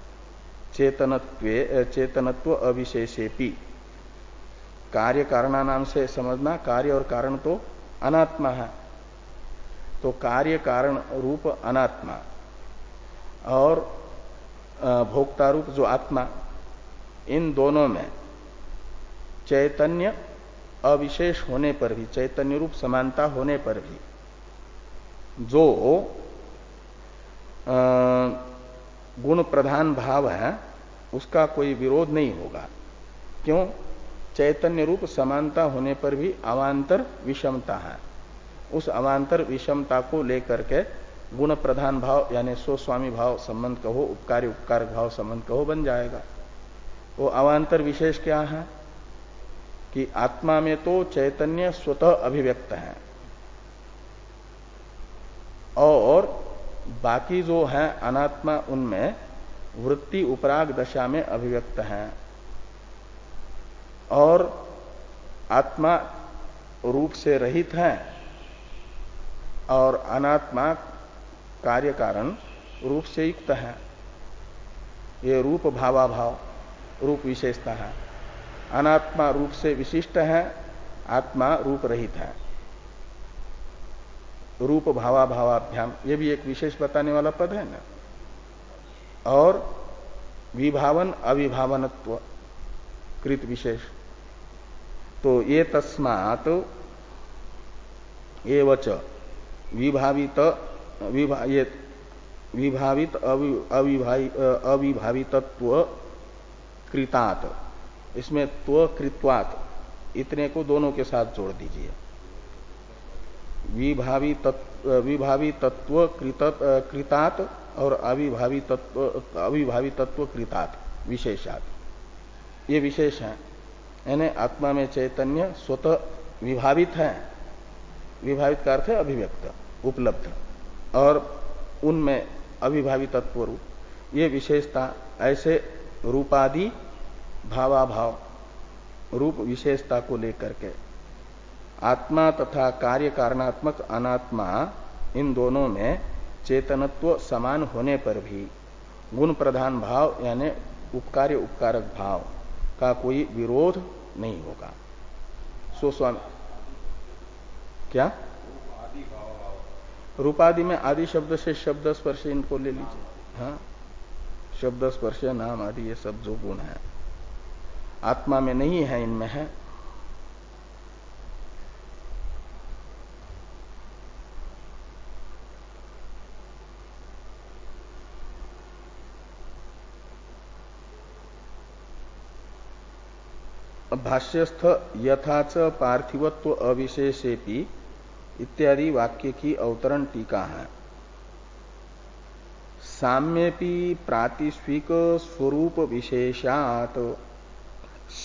चेतनत्व चेतनत्व अविशेषेपी कार्य कारणानाम से समझना, कार्य और कारण तो अनात्मा है। तो कार्य कारण रूप अनात्मा और भोक्ता रूप जो आत्मा, इन दोनों में चैतन्य अविशेष होने पर भी, चैतन्य रूप समानता होने पर भी, जो गुण प्रधान भाव है, उसका कोई विरोध नहीं होगा। क्यों? चैतन्य रूप समानता होने पर भी अवान्तर विषमता है। उस अवान्तर विषमता को लेकर के गुण प्रधान भाव, यानी स्वस्वामी भाव संबंध कहो, उपकारी उपकार भाव संबंध कहो, बन जाएगा। वो अवान्तर विशेष क्या है? कि आत्मा में तो चैतन्य स्वतः अभिव्यक्त है। और बाकी जो है अनात्मा, उनमें वृत्ति उपराग दशा में अभिव्यक्त है। और आत्मा रूप से रहित है और अनात्मा कार्य कारण रूप से युक्त है। ये रूप भावाभाव, रूप विशेषता है। अनात्मा रूप से विशिष्ट है आत्मा रूप रहित है। रूप भावा भावाभ्याम ये भी एक विशेष बताने वाला पद है ना? और विभावन अविभावनत्व कृत विशेष। तो ये तस्मात एवच विभावित विभा, ये विभावित अविभावितत्व कृतात। इसमें त्व कृत्वात इतने को दोनों के साथ जोड़ दीजिए। विभावी तत्व विभावी तत्व कृतात और अविभावी तत्व अविभावी तत्व कृतात। विशेषात। ये विशेष है। यानी आत्मा में चैतन्य स्वतः विभावित है। विभावित का अर्थ है अभिव्यक्त, उपलब्ध। और उनमें अविभावी तत्व रूप। ये विशेषता ऐसे रूपादि भावाभाव, रूप विशेषता को लेकर के। आत्मा तथा कार्य कारणात्मक अनात्मा इन दोनों में चेतनत्व समान होने पर भी गुण प्रधान भाव यानी उपकार्य उपकारक भाव का कोई विरोध नहीं होगा। सो स्वामी, क्या? रूपादि में आदि शब्द से शब्द स्पर्श इनको ले लीजिए। हाँ शब्द स्पर्श, नाम आदि, ये सब जो गुण है। आत्मा में नहीं है, इनमें है। भाष्यस्थ यथाच पार्थिवत्व अविशेषेपी इत्यादि वाक्य की अवतरण टीका है। साम्यपि प्रातिस्विक स्वरूप विशेषात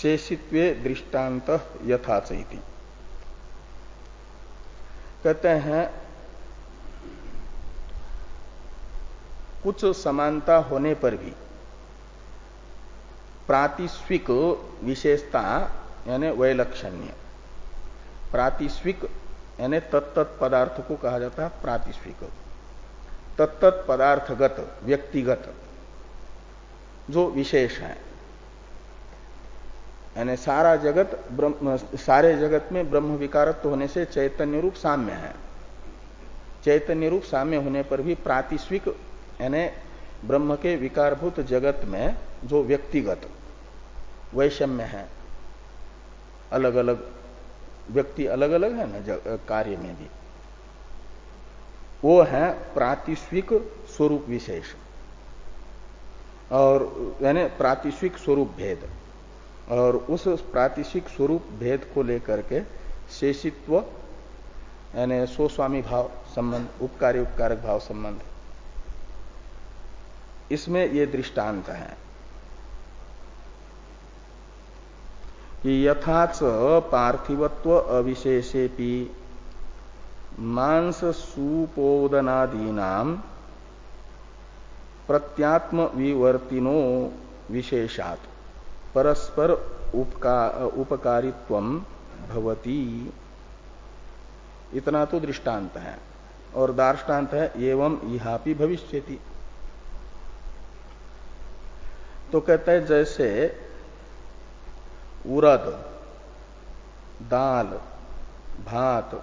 शेषित्व दृष्टांत यथाच कहते हैं, कुछ समानता होने पर भी प्रातिस्विक विशेषता, यानी वैलक्षण्य, प्रातिस्विक, यानी तत्त पदार्थ को कहा जाता है प्रातिस्विक। तत्त पदार्थगत, व्यक्तिगत, जो विशेष है। यानी सारा जगत ब्रह्म, सारे जगत में ब्रह्म विकारत्व होने से चैतन्य रूप साम्य है। चैतन्य रूप साम्य होने पर भी प्रातिस्विक यानी ब्रह्म के विकारभूत जगत में जो व्यक्तिगत, वैषम्य है अलग अलग व्यक्ति अलग अलग है ना कार्य में भी। वो है प्रातिस्विक स्वरूप विशेष। और, यानी प्रातिस्विक स्वरूप भेद। और उस प्रातिशिक स्वरूप भेद को लेकर के शेषित्व, यानी स्वस्वामी भाव संबंध, उपकारी उपकारक भाव संबंध। इसमें ये दृष्टांत है कि यथाच पार्थिवत्व अविशेषेपी मांस सुपोदनादीना प्रत्यात्म विवर्तिनो विशेषात्। परस्पर उपकारित्व भवती। इतना तो दृष्टांत है। और दार्ष्टान्त है एवं यहापि भविष्यति। तो कहते हैं जैसे उरद दाल भात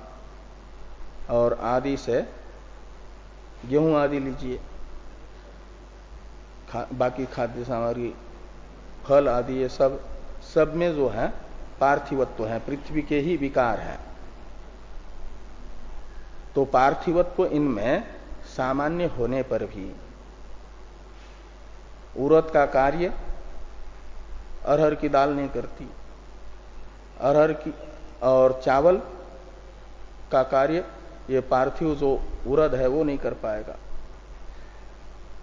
और आदि से गेहूँ आदि लीजिए। खा, बाकी खाद्य सामग्री फल आदि ये सब सब में जो है, पार्थिवत्व है, पृथ्वी के ही विकार है। तो पार्थिवत्व इनमें सामान्य होने पर भी उरत का कार्य अरहर की दाल नहीं करती। अरहर की और चावल का कार्य, ये पार्थिव जो उरद है वो नहीं कर पाएगा।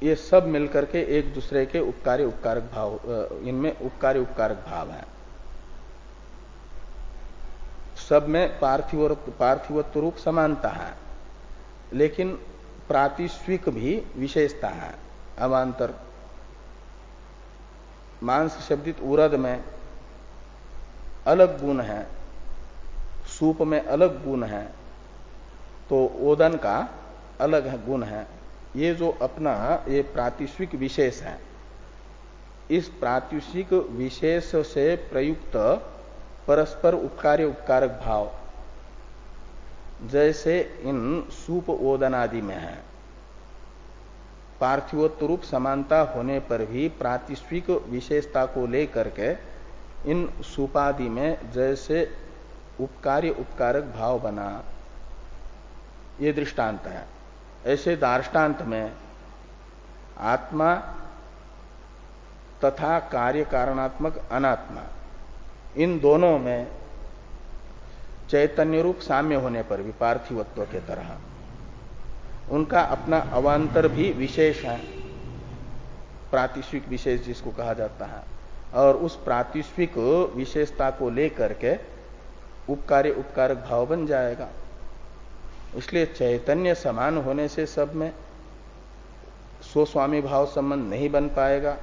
ये सब मिलकर के एक दूसरे के उपकार्य उपकारक भाव इनमें उपकार्य उपकारक भाव है। सब में पार्थिव पार्थिवत्व रूप समानता है, लेकिन प्रातिस्विक भी विशेषता है। अवान्तर मांस शब्दित उरद में अलग गुण है, सूप में अलग गुण है तो ओदन का अलग गुण है। ये जो अपना ये प्रातिश्विक विशेष है, इस प्रातिश्विक विशेष से प्रयुक्त परस्पर उपकार्य उपकारक भाव, जैसे इन सूप ओदन आदि में है। पार्थिवोत्तर रूप समानता होने पर भी प्रातिश्विक विशेषता को लेकर के इन सुपादि में जैसे उपकार्य उपकारक भाव बना, ये दृष्टांत है। ऐसे दार्टान्त में आत्मा तथा कार्य कारणात्मक अनात्मा, इन दोनों में चैतन्य रूप साम्य होने पर भी पार्थिवत्व के तरह। उनका अपना अवान्तर भी विशेष है। प्रातिश्विक विशेष जिसको कहा जाता है। और उस प्रातिश्विक विशेषता को लेकर के उपकार्य उपकारक भाव बन जाएगा। इसलिए चैतन्य समान होने से सब में स्वस्वामी भाव संबंध नहीं बन पाएगा।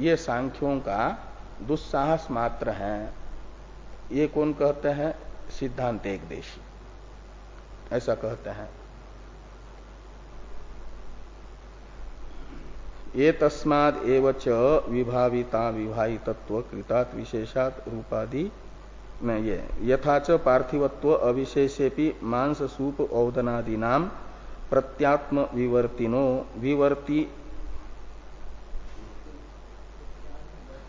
ये सांख्यों का दुस्साहस मात्र है। ये कौन कहते हैं? सिद्धांत एक देशी। ऐसा कहते हैं। ये तस्माद एवच विभाविता विभावितत्व कृतात् विशेषात रूपादि में ये, यथाच पार्थिवत्व अविशेषेपि मांस सूप औदनादि नाम प्रत्यात्म विवर्तिनो विवर्ति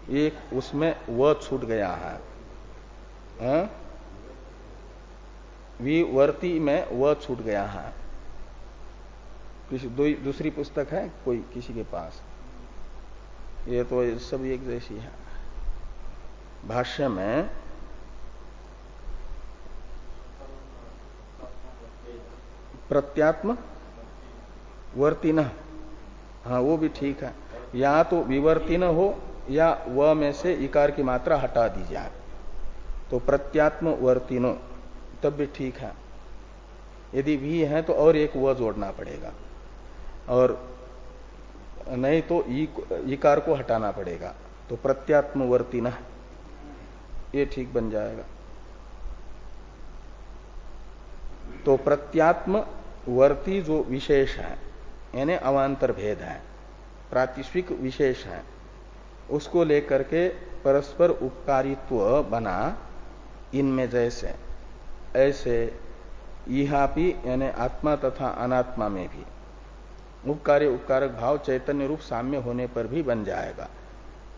एक उसमें व छूट गया है। हाँ? विवर्ति में व छूट गया है। किसी दूसरी पुस्तक है कोई, किसी के पास? ये तो सब एक जैसी है। भाष्य में प्रत्यात्म वर्तिन हाँ वो भी ठीक है। या तो विवर्तिन हो, या व में से इकार की मात्रा हटा दी जाए। तो प्रत्यात्म वर्तिनो तब भी ठीक है। यदि भी है तो और एक व जोड़ना पड़ेगा। और नहीं तो इकार को हटाना पड़ेगा। तो प्रत्यात्मवर्ती न, ये ठीक बन जाएगा। तो प्रत्यात्म वर्ती जो विशेष है, यानी अवान्तर भेद है प्रातिश्विक विशेष है, उसको लेकर के परस्पर उपकारित्व बना इनमें जैसे, ऐसे यहा भी यानी आत्मा तथा अनात्मा में भी। उपकार्य उपकारक भाव चैतन्य रूप साम्य होने पर भी बन जाएगा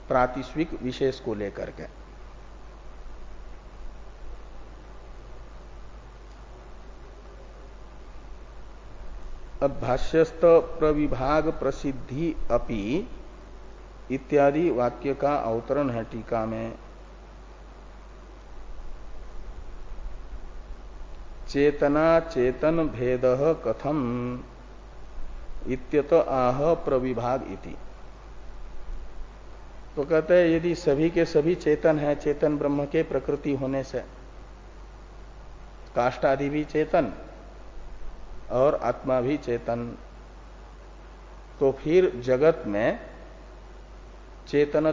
प्रातिश्विक विशेष को लेकर के। अब भाष्यस्त प्रविभाग प्रसिद्धि अपि इत्यादि वाक्य का अवतरण है टीका में। चेतना चेतन भेद कथम इत्यत आह प्रविभाग इति। तो कहते हैं, यदि सभी के सभी चेतन है, चेतन ब्रह्म के प्रकृति होने से काष्टादि भी चेतन और आत्मा भी चेतन। तो फिर जगत में चेतन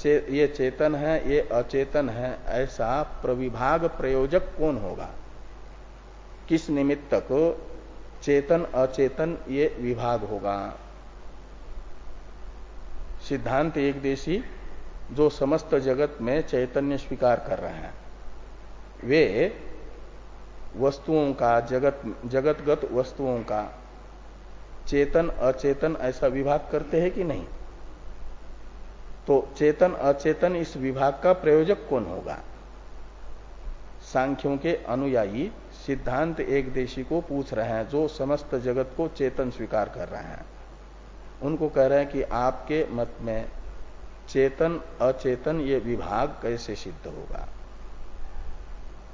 चे, ये चेतन है ये अचेतन है ऐसा प्रविभाग प्रयोजक कौन होगा? किस निमित्त को? चेतन अचेतन ये विभाग होगा। सिद्धांत एक देशी जो समस्त जगत में चैतन्य स्वीकार कर रहे हैं। वे वस्तुओं का, जगत, जगतगत वस्तुओं का। चेतन, अचेतन ऐसा विभाग करते हैं कि नहीं? तो चेतन, अचेतन इस विभाग का प्रयोजक कौन होगा? सांख्यों के अनुयायी सिद्धांत एक देशी को पूछ रहे हैं, जो समस्त जगत को चेतन स्वीकार कर रहे हैं। उनको कह रहे हैं कि आपके मत में चेतन, अचेतन ये विभाग कैसे सिद्ध होगा?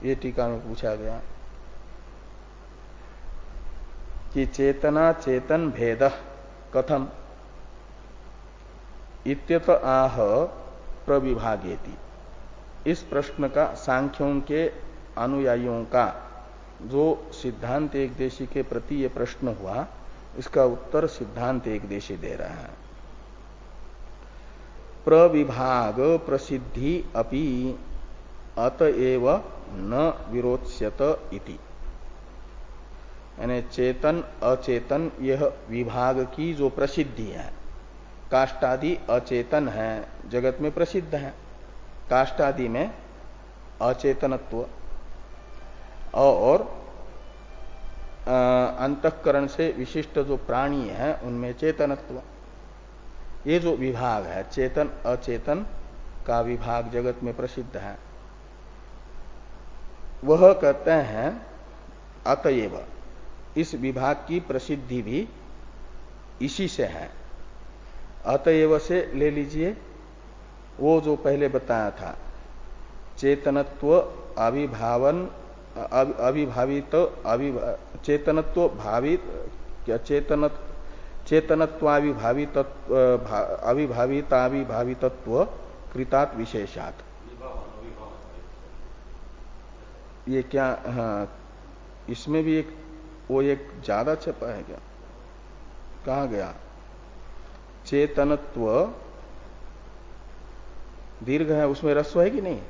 ये टीका में पूछा गया। कि चेतना चेतन भेद। कथम। इत्यत आह प्रविभागेति। इस प्रश्न का सांख्यों के अनुयायियों का जो सिद्धांत एक देशी के प्रति ये प्रश्न हुआ, इसका उत्तर सिद्धांत एक देशी दे रहा है। प्रविभाग प्रसिद्धि अपि अतएव न विरोच्यत इति। यानी चेतन, अचेतन, यह विभाग की जो प्रसिद्धि है। काष्टादि अचेतन है, जगत में प्रसिद्ध है। काष्टादि में अचेतनत्व। और अंतकरण से विशिष्ट जो प्राणी है, उनमें चेतनत्व। ये जो विभाग है, चेतन, अचेतन का विभाग जगत में प्रसिद्ध है। वह कहते हैं अतएव। इस विभाग की प्रसिद्धि भी इसी से है। अतएव से ले लीजिए। वो जो पहले बताया था चेतनत्व अभिभावन अभिभावित अभिभा, चेतनत्व भावित चेतन चेतनत्वाभिभावित अभिभाविताभिभावितत्व कृतात् विशेषात। ये क्या हाँ इसमें भी एक वो एक ज़्यादा छपा है क्या? कहा गया? चेतनत्व दीर्घ है उसमें रस्व है कि नहीं?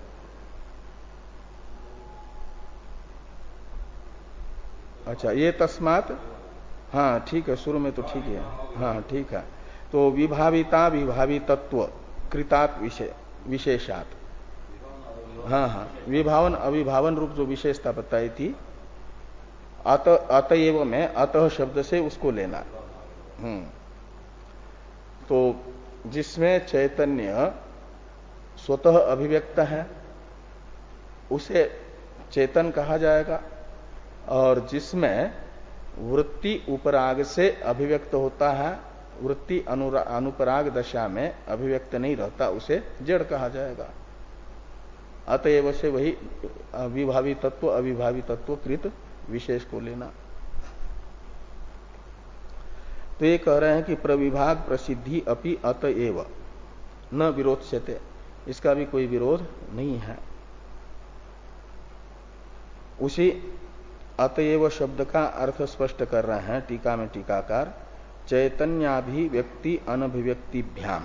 अच्छा ये तस्मात? हाँ ठीक है शुरू में तो ठीक है। हाँ ठीक है। तो विभाविता विभावी तत्व कृतात् विशे, विशेषात। हाँ हाँ विभावन अविभावन रूप जो विशेषता बताई थी अत अतएव में अतः शब्द से उसको लेना हम्म। तो जिसमें चैतन्य स्वतः अभिव्यक्त है, उसे चेतन कहा जाएगा, और जिसमें वृत्ति उपराग से अभिव्यक्त होता है, वृत्ति अनुपराग दशा में अभिव्यक्त नहीं रहता, उसे जड़ कहा जाएगा। अतएव से वही विभावी तत्व, अविभावी तत्व कृत विशेष को लेना। तो ये कह रहे हैं कि प्रविभाग प्रसिद्धि अपि अतएव न विरोध इसका भी कोई विरोध नहीं है। उसी अतएव शब्द का अर्थ स्पष्ट कर रहे हैं टीका में टीकाकार, चैतन्याभिव्यक्ति अनभिव्यक्तिभ्याम।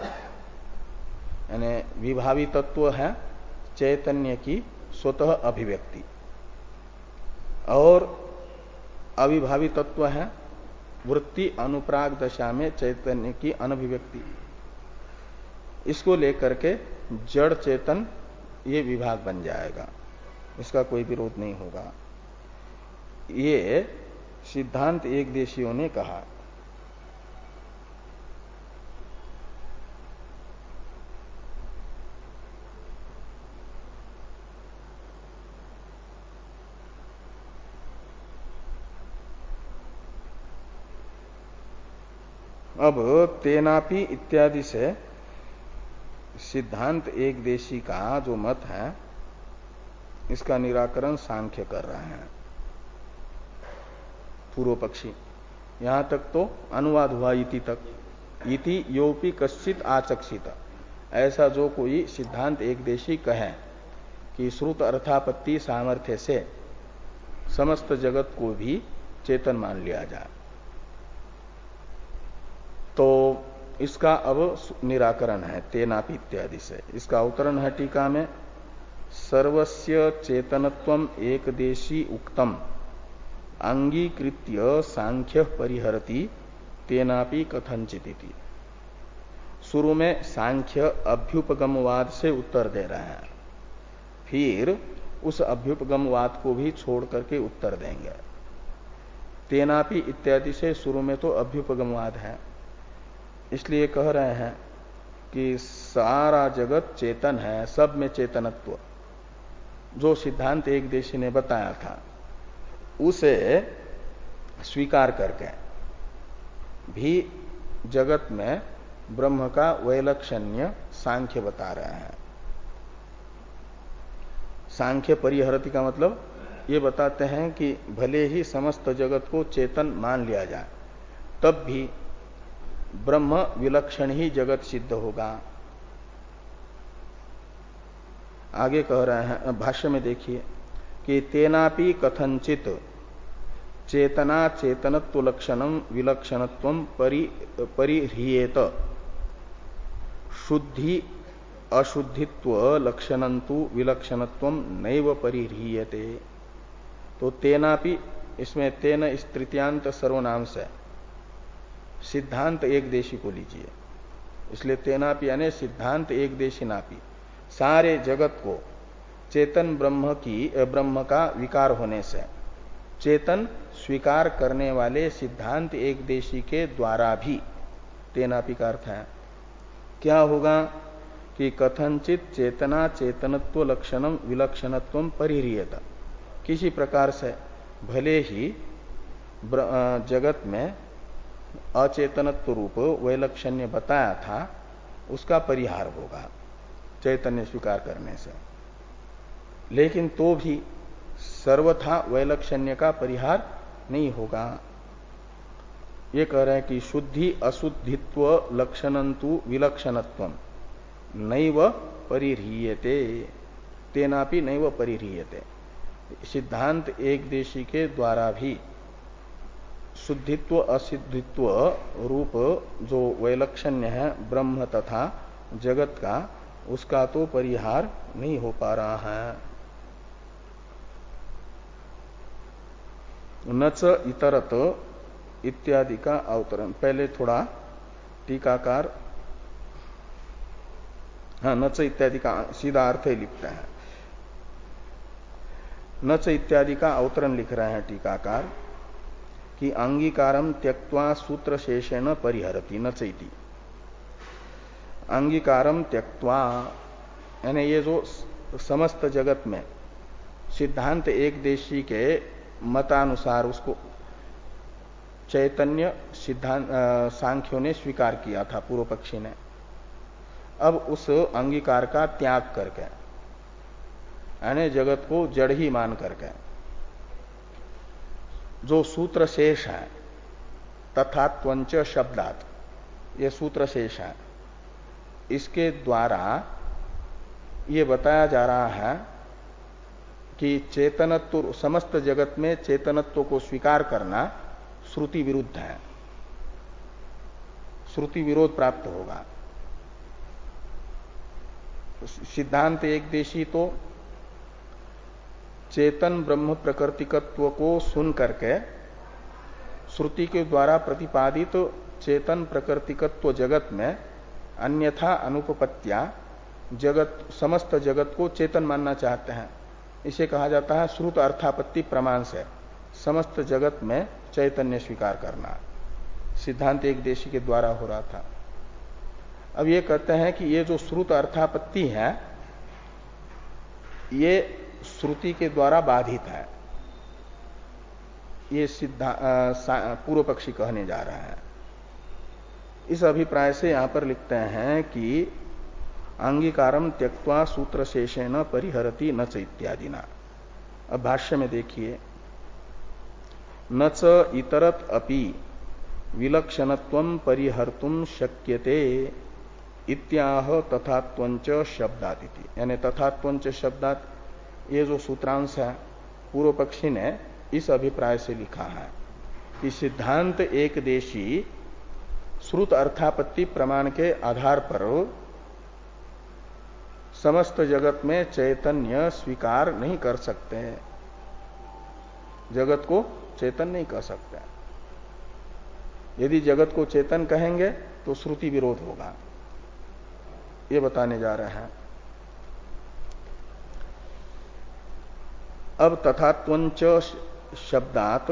यानी विभावी तत्व है चैतन्य की स्वतः अभिव्यक्ति। और अविभावी तत्व है, वृत्ति अनुप्राग दशा में चैतन्य की अनभिव्यक्ति। इसको लेकर के जड़ चेतन ये विभाग बन जाएगा। इसका कोई विरोध नहीं होगा। ये सिद्धांत एक देशियों ने कहा। अब तेनापि इत्यादि से सिद्धांत एक देशी का जो मत है, इसका निराकरण सांख्य कर रहे हैं। पूर्व पक्षी, यहाँ तक तो अनुवाद हुआ इति तक। इति योपी कश्चित आचक्षित। ऐसा जो कोई सिद्धांत एक देशी कहे कि श्रुत अर्थापत्ति सामर्थ्य से समस्त जगत को भी चेतन मान लिया जाए। तो इसका अब निराकरण है, तेनापि इत्यादि से। इसका अवतरण है टीका में, सर्वस्य चेतनत्व एक देशी उक्तम, अंगीकृत्य सांख्य परिहरती, तेनापि कथनचित शुरू में सांख्य अभ्युपगमवाद से उत्तर दे रहे हैं, फिर उस अभ्युपगमवाद को भी छोड़ करके उत्तर देंगे। तेनापि इत्यादि से शुरू में तो अभ्युपगमवाद है। इसलिए कह रहे हैं कि सारा जगत चेतन है, सब में चेतनत्व। जो सिद्धांत एक देशी ने बताया था, उसे स्वीकार करके भी जगत में ब्रह्म का वैलक्षण्य सांख्य बता रहे हैं। सांख्य परिहरति का मतलब ये बताते हैं कि भले ही समस्त जगत को चेतन मान लिया जाए, तब भी ब्रह्म विलक्षण ही जगत सिद्ध होगा। आगे कह रहे हैं, भाष्य में देखिए कि तेनापि कथनचित चेतना चेतनत्व लक्षणम विलक्षणत्व परि, परिह्रियेत। शुद्धि, अशुद्धित्व लक्षणंतु विलक्षणत्व नैव परिह्रियते। तो तेनापि, इसमें तेन इस तृतीयांत सर्वनाम से। सिद्धांत एक देशी को लीजिए। इसलिए तेनापि यानी सिद्धांत एक देशी नापी। सारे जगत को चेतन ब्रह्म की ब्रह्म का विकार होने से, चेतन स्वीकार करने वाले सिद्धांत एक देशी के द्वारा भी, तेनापि का अर्थ है। क्या होगा कि कथनचित चेतना चेतनत्व लक्षणम विलक्षणत्व परिहता किसी प्रकार से, भले ही जगत में अचेतनत्व रूप वैलक्षण्य बताया था, उसका परिहार होगा चैतन्य स्वीकार करने से। लेकिन तो भी सर्वथा वैलक्षण्य का परिहार नहीं होगा। ये कह रहे हैं कि शुद्धि, अशुद्धित्व, लक्षणंतु, विलक्षणत्व नैव परिहते तेनापि नैव परिहते सिद्धांत एक देशी के द्वारा भी शुद्धित्व, असिद्धित्व रूप जो वैलक्षण्य है, ब्रह्म तथा जगत का, उसका तो परिहार नहीं हो पा रहा है। नच इतरत इत्यादि का अवतरण। पहले थोड़ा टीकाकार हाँ नच इत्यादि का सीधा अर्थ ही लिखते हैं। नच इत्यादि का अवतरण लिख रहे हैं टीकाकार। कि अंगीकारम त्यक्वा सूत्र शेषेण परिहरती, न चैती। अंगीकारम त्यक्वा यानी ये जो समस्त जगत में सिद्धांत एक देशी के मतानुसार उसको चैतन्य सिद्धांत सांख्यों ने स्वीकार किया था, पूर्व पक्षी ने। अब उस अंगीकार का त्याग करके, यानी जगत को जड़ ही मान करके जो सूत्र शेष है, तथा त्वंच शब्दात, ये सूत्र शेष है। इसके द्वारा ये बताया जा रहा है कि चेतनत्व, समस्त जगत में चेतनत्व को स्वीकार करना श्रुति विरुद्ध है। श्रुति विरोध प्राप्त होगा। सिद्धांत एक देशी तो चेतन ब्रह्म प्रकृतिकत्व को सुन करके श्रुति के द्वारा प्रतिपादित तो चेतन प्रकृतिकत्व जगत में अन्यथा अनुपत्या जगत, समस्त जगत को चेतन मानना चाहते हैं। इसे कहा जाता है श्रुत अर्थापत्ति प्रमाण से, समस्त जगत में चैतन्य स्वीकार करना। सिद्धांत एक देशी के द्वारा हो रहा था। अब ये कहते हैं कि ये जो श्रुत अर्थापत्ति है, ये श्रुति के द्वारा बाधित है। ये सिद्धा पूर्व पक्षी कहने जा रहा है। इस अभिप्राय से यहाँ पर लिखते हैं कि अंगीकारम त्यक्वा सूत्र शेषेण परिहरती न च इत्यादि ना अब भाष्य में देखिए। न च इतरत अपि विलक्षणत्व परिहर्तुम शक्यते इत्याह तथात्वंच शब्दादिति। यानी तथात्वंच शब्दात ये जो सूत्रांश है, पूर्व पक्षी ने इस अभिप्राय से लिखा है कि सिद्धांत एक देशी श्रुत अर्थापत्ति प्रमाण के आधार पर समस्त जगत में चैतन्य स्वीकार नहीं कर सकते हैं। जगत को चेतन नहीं कह सकते यदि जगत को चेतन कहेंगे तो श्रुति विरोध होगा। ये बताने जा रहे हैं। अब तथात्वंच शब्दात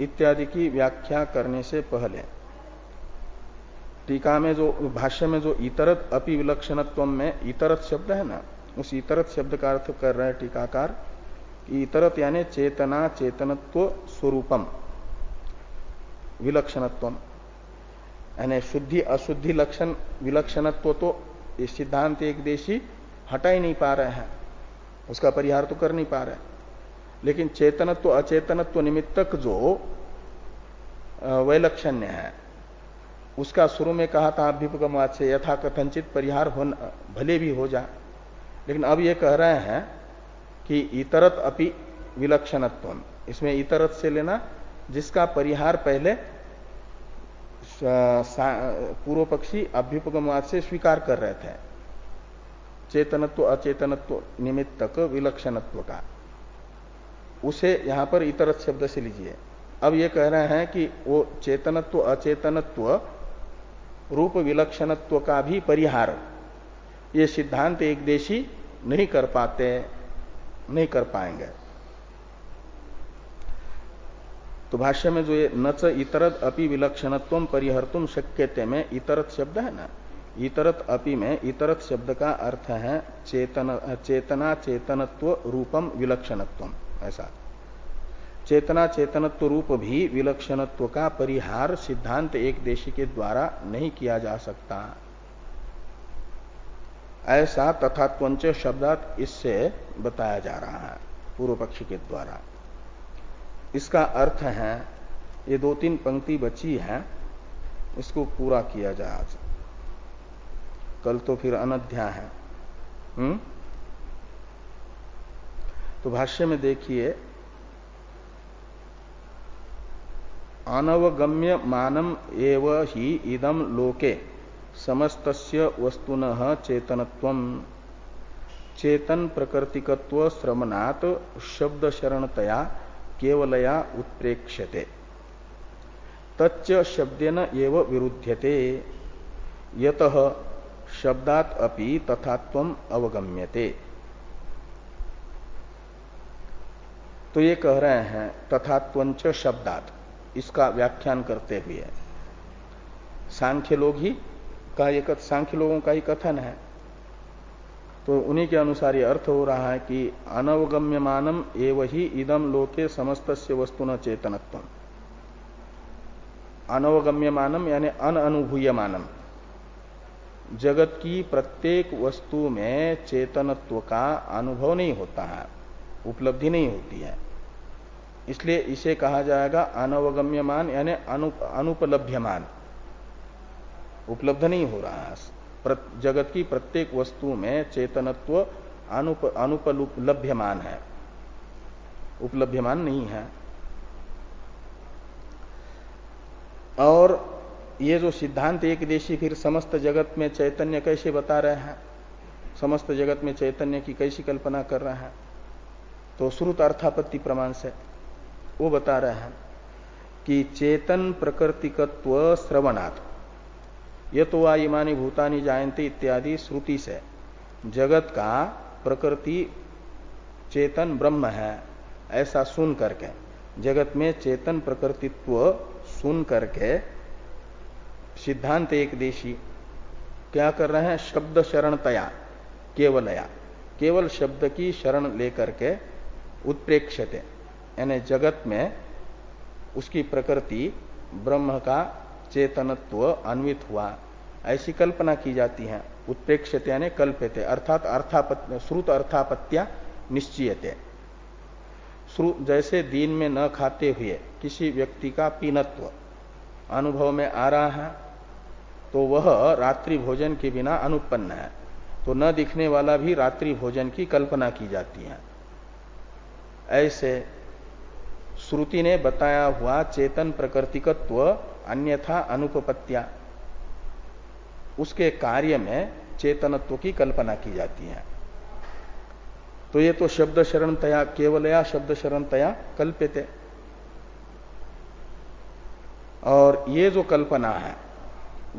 इत्यादि की व्याख्या करने से पहले। टीका में जो, भाष्य में जो इतरत अपि विलक्षणत्व में इतरत शब्द है ना, उस इतरत शब्द का अर्थ कर रहे हैं टीकाकार इतरत यानी चेतना, चेतनत्व स्वरूपम, विलक्षणत्व। यानी शुद्धि, अशुद्धि लक्षण, विलक्षणत्व तो ये सिद्धांत एक देशी हटा ही नहीं पा रहे हैं, उसका परिहार तो कर नहीं पा रहे लेकिन चेतनत्व, अचेतनत्व निमित्तक जो वैलक्षण्य है, उसका शुरू में कहा था अभ्युपगमवाद से यथा कथनचित परिहार हो भले भी हो जाए। लेकिन अब ये कह रहे हैं कि इतरत अपि विलक्षणत्व। इसमें इतरत से लेना, जिसका परिहार पहले पूर्व पक्षी अभ्युपगमवाद से स्वीकार कर रहे थे। चेतनत्व, अचेतनत्व निमित्तक विलक्षणत्व का। उसे यहाँ पर इतरत शब्द से लीजिए। अब ये कह रहे हैं कि वो चेतनत्व, अचेतनत्व, रूप विलक्षणत्व का भी परिहार। ये सिद्धांत एक देशी नहीं कर पाते, नहीं कर पाएँगे। तो भाष्य में जो ये नच इतरत अपि विलक्षणत्व परिहर्तुम शक्यते में इतरत शब्द है ना? इतरत अपि में इतरत शब्द का अर्थ है चेतन, चेतना, चेतनत्व, रूपम विलक्षणत्व। ऐसा। चेतना चेतनत्व रूप भी विलक्षणत्व का परिहार सिद्धांत एक देशी के द्वारा नहीं किया जा सकता। ऐसा तथात्वंच शब्दात इससे बताया जा रहा है पूर्व पक्ष के द्वारा। इसका अर्थ है, ये दो तीन पंक्ति बची है, इसको पूरा किया जाए आज कल तो फिर अनध्या है। हम्म? तो भाष्य में देखिए, अनवगम्य मानम एव ही इदम लोके समस्तस्य वस्तुन चेतनत्व चेतन प्रकृतिकत्व श्रमनात् शब्द शरणतया केवलया उत्प्रेक्ष्यते। तच्च शब्देन एव विरुध्यते। यत शब्दात अपि तथात्व अवगम्यते। तो ये कह रहे हैं तथात्वंच शब्दात। इसका व्याख्यान करते हुए। सांख्य लोग ही का एक सांख्य लोगों का ही कथन है। तो उन्हीं के अनुसार ये अर्थ हो रहा है कि अनवगम्यमानम एव ही इदम लोके समस्त वस्तु न चेतनत्व अनवगम्यमानम यानी अनुभूयमानम जगत की प्रत्येक वस्तु में चेतनत्व का अनुभव नहीं होता है। उपलब्धि नहीं होती है। इसलिए इसे कहा जाएगा अनवगम्यमान, यानी अनुपलभ्यमान। उपलब्ध नहीं हो रहा है। जगत की प्रत्येक वस्तु में चेतनत्व अनुप, अनुपलभ्यमान है। उपलभ्यमान नहीं है। और ये जो सिद्धांत एक देशी फिर समस्त जगत में चैतन्य कैसे बता रहे हैं? समस्त जगत में चैतन्य की कैसी कल्पना कर रहे हैं? तो श्रुत अर्थापत्ति प्रमाण से वो बता रहे हैं कि चेतन प्रकृतिकत्व श्रवणात्। ये तो वा इमानी भूतानी जायंती इत्यादि श्रुति से। जगत का प्रकृति चेतन ब्रह्म है, ऐसा सुन करके। जगत में चेतन प्रकृतित्व सुन करके सिद्धांत एक देशी क्या कर रहे हैं? शब्द शरण तया केवलया। केवल शब्द की शरण लेकर के उत्प्रेक्षते यानी जगत में उसकी प्रकृति ब्रह्म का चेतनत्व अन्वित हुआ। ऐसी कल्पना की जाती है। उत्प्रेक्षते यानी कल्पते अर्थात अर्थापत्य श्रुत अर्थापत्या निश्चयते। जैसे दिन में न खाते हुए किसी व्यक्ति का पीनत्व अनुभव में आ रहा है तो वह रात्रि भोजन के बिना अनुपन्न है। तो न दिखने वाला भी रात्रि भोजन की कल्पना की जाती है। ऐसे श्रुति ने बताया हुआ चेतन प्रकृतिकत्व अन्यथा अनुपत्या उसके कार्य में चेतनत्व की कल्पना की जाती है। तो ये तो शब्द शरण शरणतया केवलया शब्द शरणतया कल्पित और ये जो कल्पना है,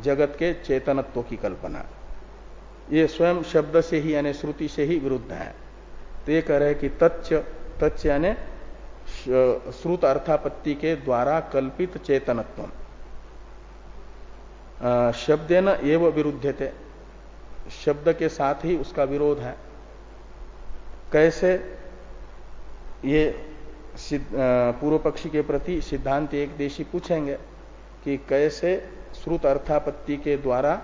जगत के चेतनत्व की कल्पना, ये स्वयं शब्द से ही यानी श्रुति से ही विरुद्ध है। तो ये कह रहे कि तच्च तच्च यानी श्रुत अर्थापत्ति के द्वारा कल्पित चेतनत्व शब्द न एव विरुद्ध शब्द के साथ ही उसका विरोध है। कैसे ये पूर्व पक्षी के प्रति सिद्धांत एक देशी पूछेंगे कि कैसे श्रुत अर्थापत्ति के द्वारा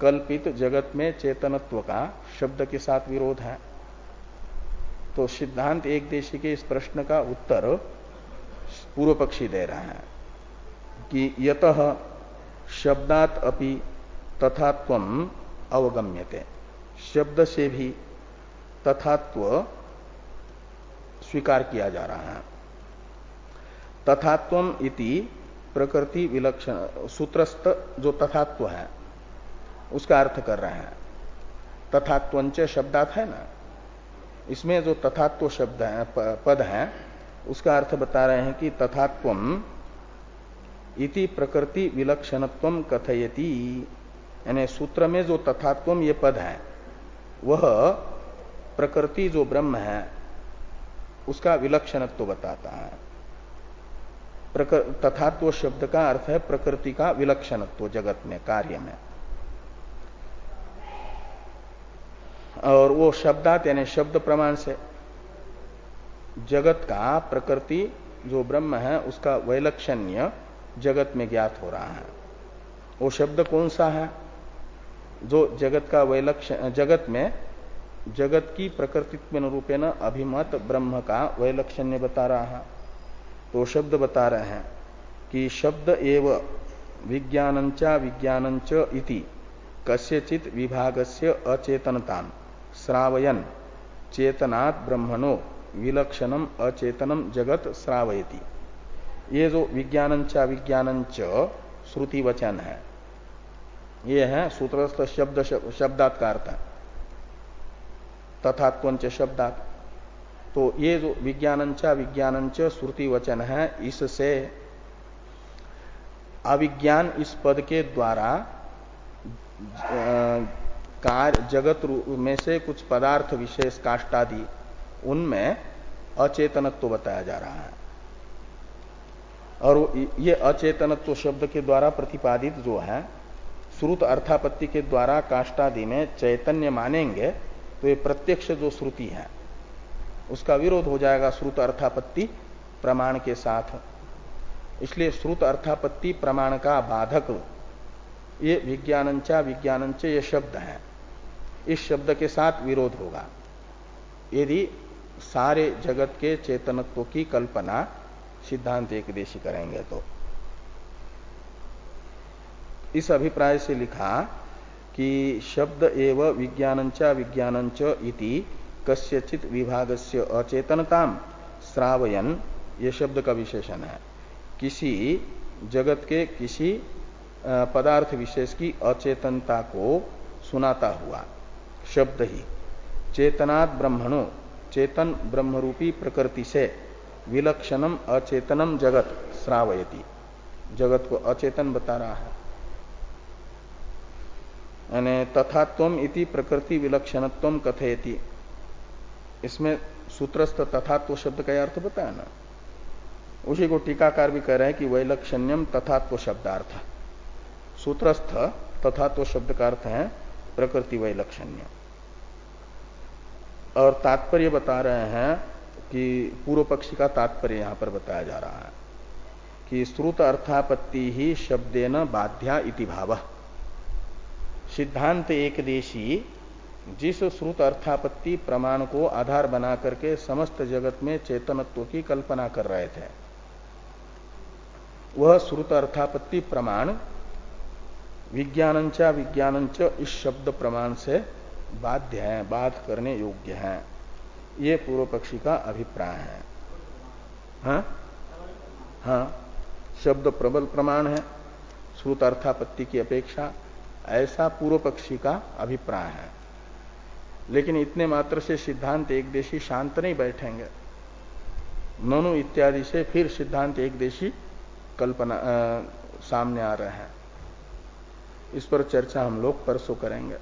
कल्पित जगत में चेतनत्व का शब्द के साथ विरोध है। तो सिद्धांत एक देशी के इस प्रश्न का उत्तर पूर्व पक्षी दे रहा है कि यत शब्दात अपि तथात्व अवगम्यते। शब्द से भी तथात्व स्वीकार किया जा रहा है। तथात्व इति प्रकृति विलक्षण, सूत्रस्थ जो तथात्व है, उसका अर्थ कर रहे हैं। तथात्वंच शब्दात है ना? इसमें जो तथात्व शब्द है पद है, उसका अर्थ बता रहे हैं कि तथात्व इति प्रकृति विलक्षणत्व कथयति। यानी सूत्र में जो तथात्व ये पद है, वह प्रकृति जो ब्रह्म है, उसका विलक्षणत्व बताता है। तथात्व शब्द का अर्थ है प्रकृति का विलक्षणत्व जगत में, कार्य में। और वो शब्दात यानी शब्द प्रमाण से। जगत का प्रकृति जो ब्रह्म है, उसका वैलक्षण्य जगत में ज्ञात हो रहा है। वो शब्द कौन सा है? जो जगत का वैलक्षण जगत में, जगत की प्रकृतित्व रूपेण अभिमत ब्रह्म का वैलक्षण्य बता रहा है। तो शब्द बता रहे हैं कि शब्द एव विज्ञानंचा विज्ञानंच इति कस्यचित विभागस्य अचेतनता श्रावयन। चेतनात् ब्रह्मणो। विलक्षणम अचेतनम जगत श्रावयति। ये जो विज्ञानंचा विज्ञानंच श्रुति वचन है, ये है सूत्रस्थ शब्द शब्दात का तथात्वंच शब्दात। तो ये जो विज्ञानंचा विज्ञानंच श्रुति वचन है, इससे अविज्ञान इस पद के द्वारा कार्य जगत में से कुछ पदार्थ विशेष काष्टादि उनमें अचेतनत्व बताया जा रहा है। और ये अचेतनत्व शब्द के द्वारा प्रतिपादित जो है, श्रुत अर्थापत्ति के द्वारा काष्टादि में चैतन्य मानेंगे तो ये प्रत्यक्ष जो श्रुति है, उसका विरोध हो जाएगा श्रुत अर्थापत्ति प्रमाण के साथ। इसलिए श्रुत अर्थापत्ति प्रमाण का बाधक ये विज्ञानंचा, विज्ञानंच ये शब्द है। इस शब्द के साथ विरोध होगा। यदि सारे जगत के चेतनत्व की कल्पना सिद्धांत एक देशी करेंगे तो। इस अभिप्राय से लिखा कि शब्द एव विज्ञानंचा, विज्ञानंच इति कस्यचित विभागस्य अचेतनता श्रावयन। ये शब्द का विशेषण है। किसी जगत के किसी पदार्थ विशेष की अचेतनता को सुनाता हुआ शब्द ही। चेतनात् ब्रह्मणो, चेतन ब्रह्मरूपी प्रकृति से विलक्षणम अचेतनम जगत श्रावयति। जगत को अचेतन बता रहा है। यानी तथात्व इति प्रकृति विलक्षणत्व कथयति। इसमें सूत्रस्थ तथात्व शब्द का अर्थ बताया ना। उसी को टीकाकार भी कह रहे हैं कि वैलक्षण्यम तथात्व शब्दार्थ। सूत्रस्थ तथा तो शब्द का अर्थ है प्रकृति वैलक्षण्य और तात्पर्य बता रहे हैं कि पूर्व पक्षी का तात्पर्य यहाँ पर बताया जा रहा है कि श्रुत अर्थापत्ति ही शब्देन बाध्या इति भाव। सिद्धांत एक देशी जिस श्रुत अर्थापत्ति प्रमाण को आधार बना करके समस्त जगत में चेतनत्व की कल्पना कर रहे थे, वह श्रुत अर्थापत्ति प्रमाण विज्ञानंचा विज्ञानंच इस शब्द प्रमाण से बाध्य है बाध करने योग्य है। ये पूर्व पक्षी का अभिप्राय है। हा? हाँ। शब्द प्रबल प्रमाण है श्रुत अर्थापत्ति की अपेक्षा ऐसा पूर्व पक्षी का अभिप्राय है। लेकिन इतने मात्र से सिद्धांत एक देशी शांत नहीं बैठेंगे। ननु इत्यादि से फिर सिद्धांत एक देशी कल्पना आ, सामने आ रहे हैं। इस पर चर्चा हम लोग परसों करेंगे।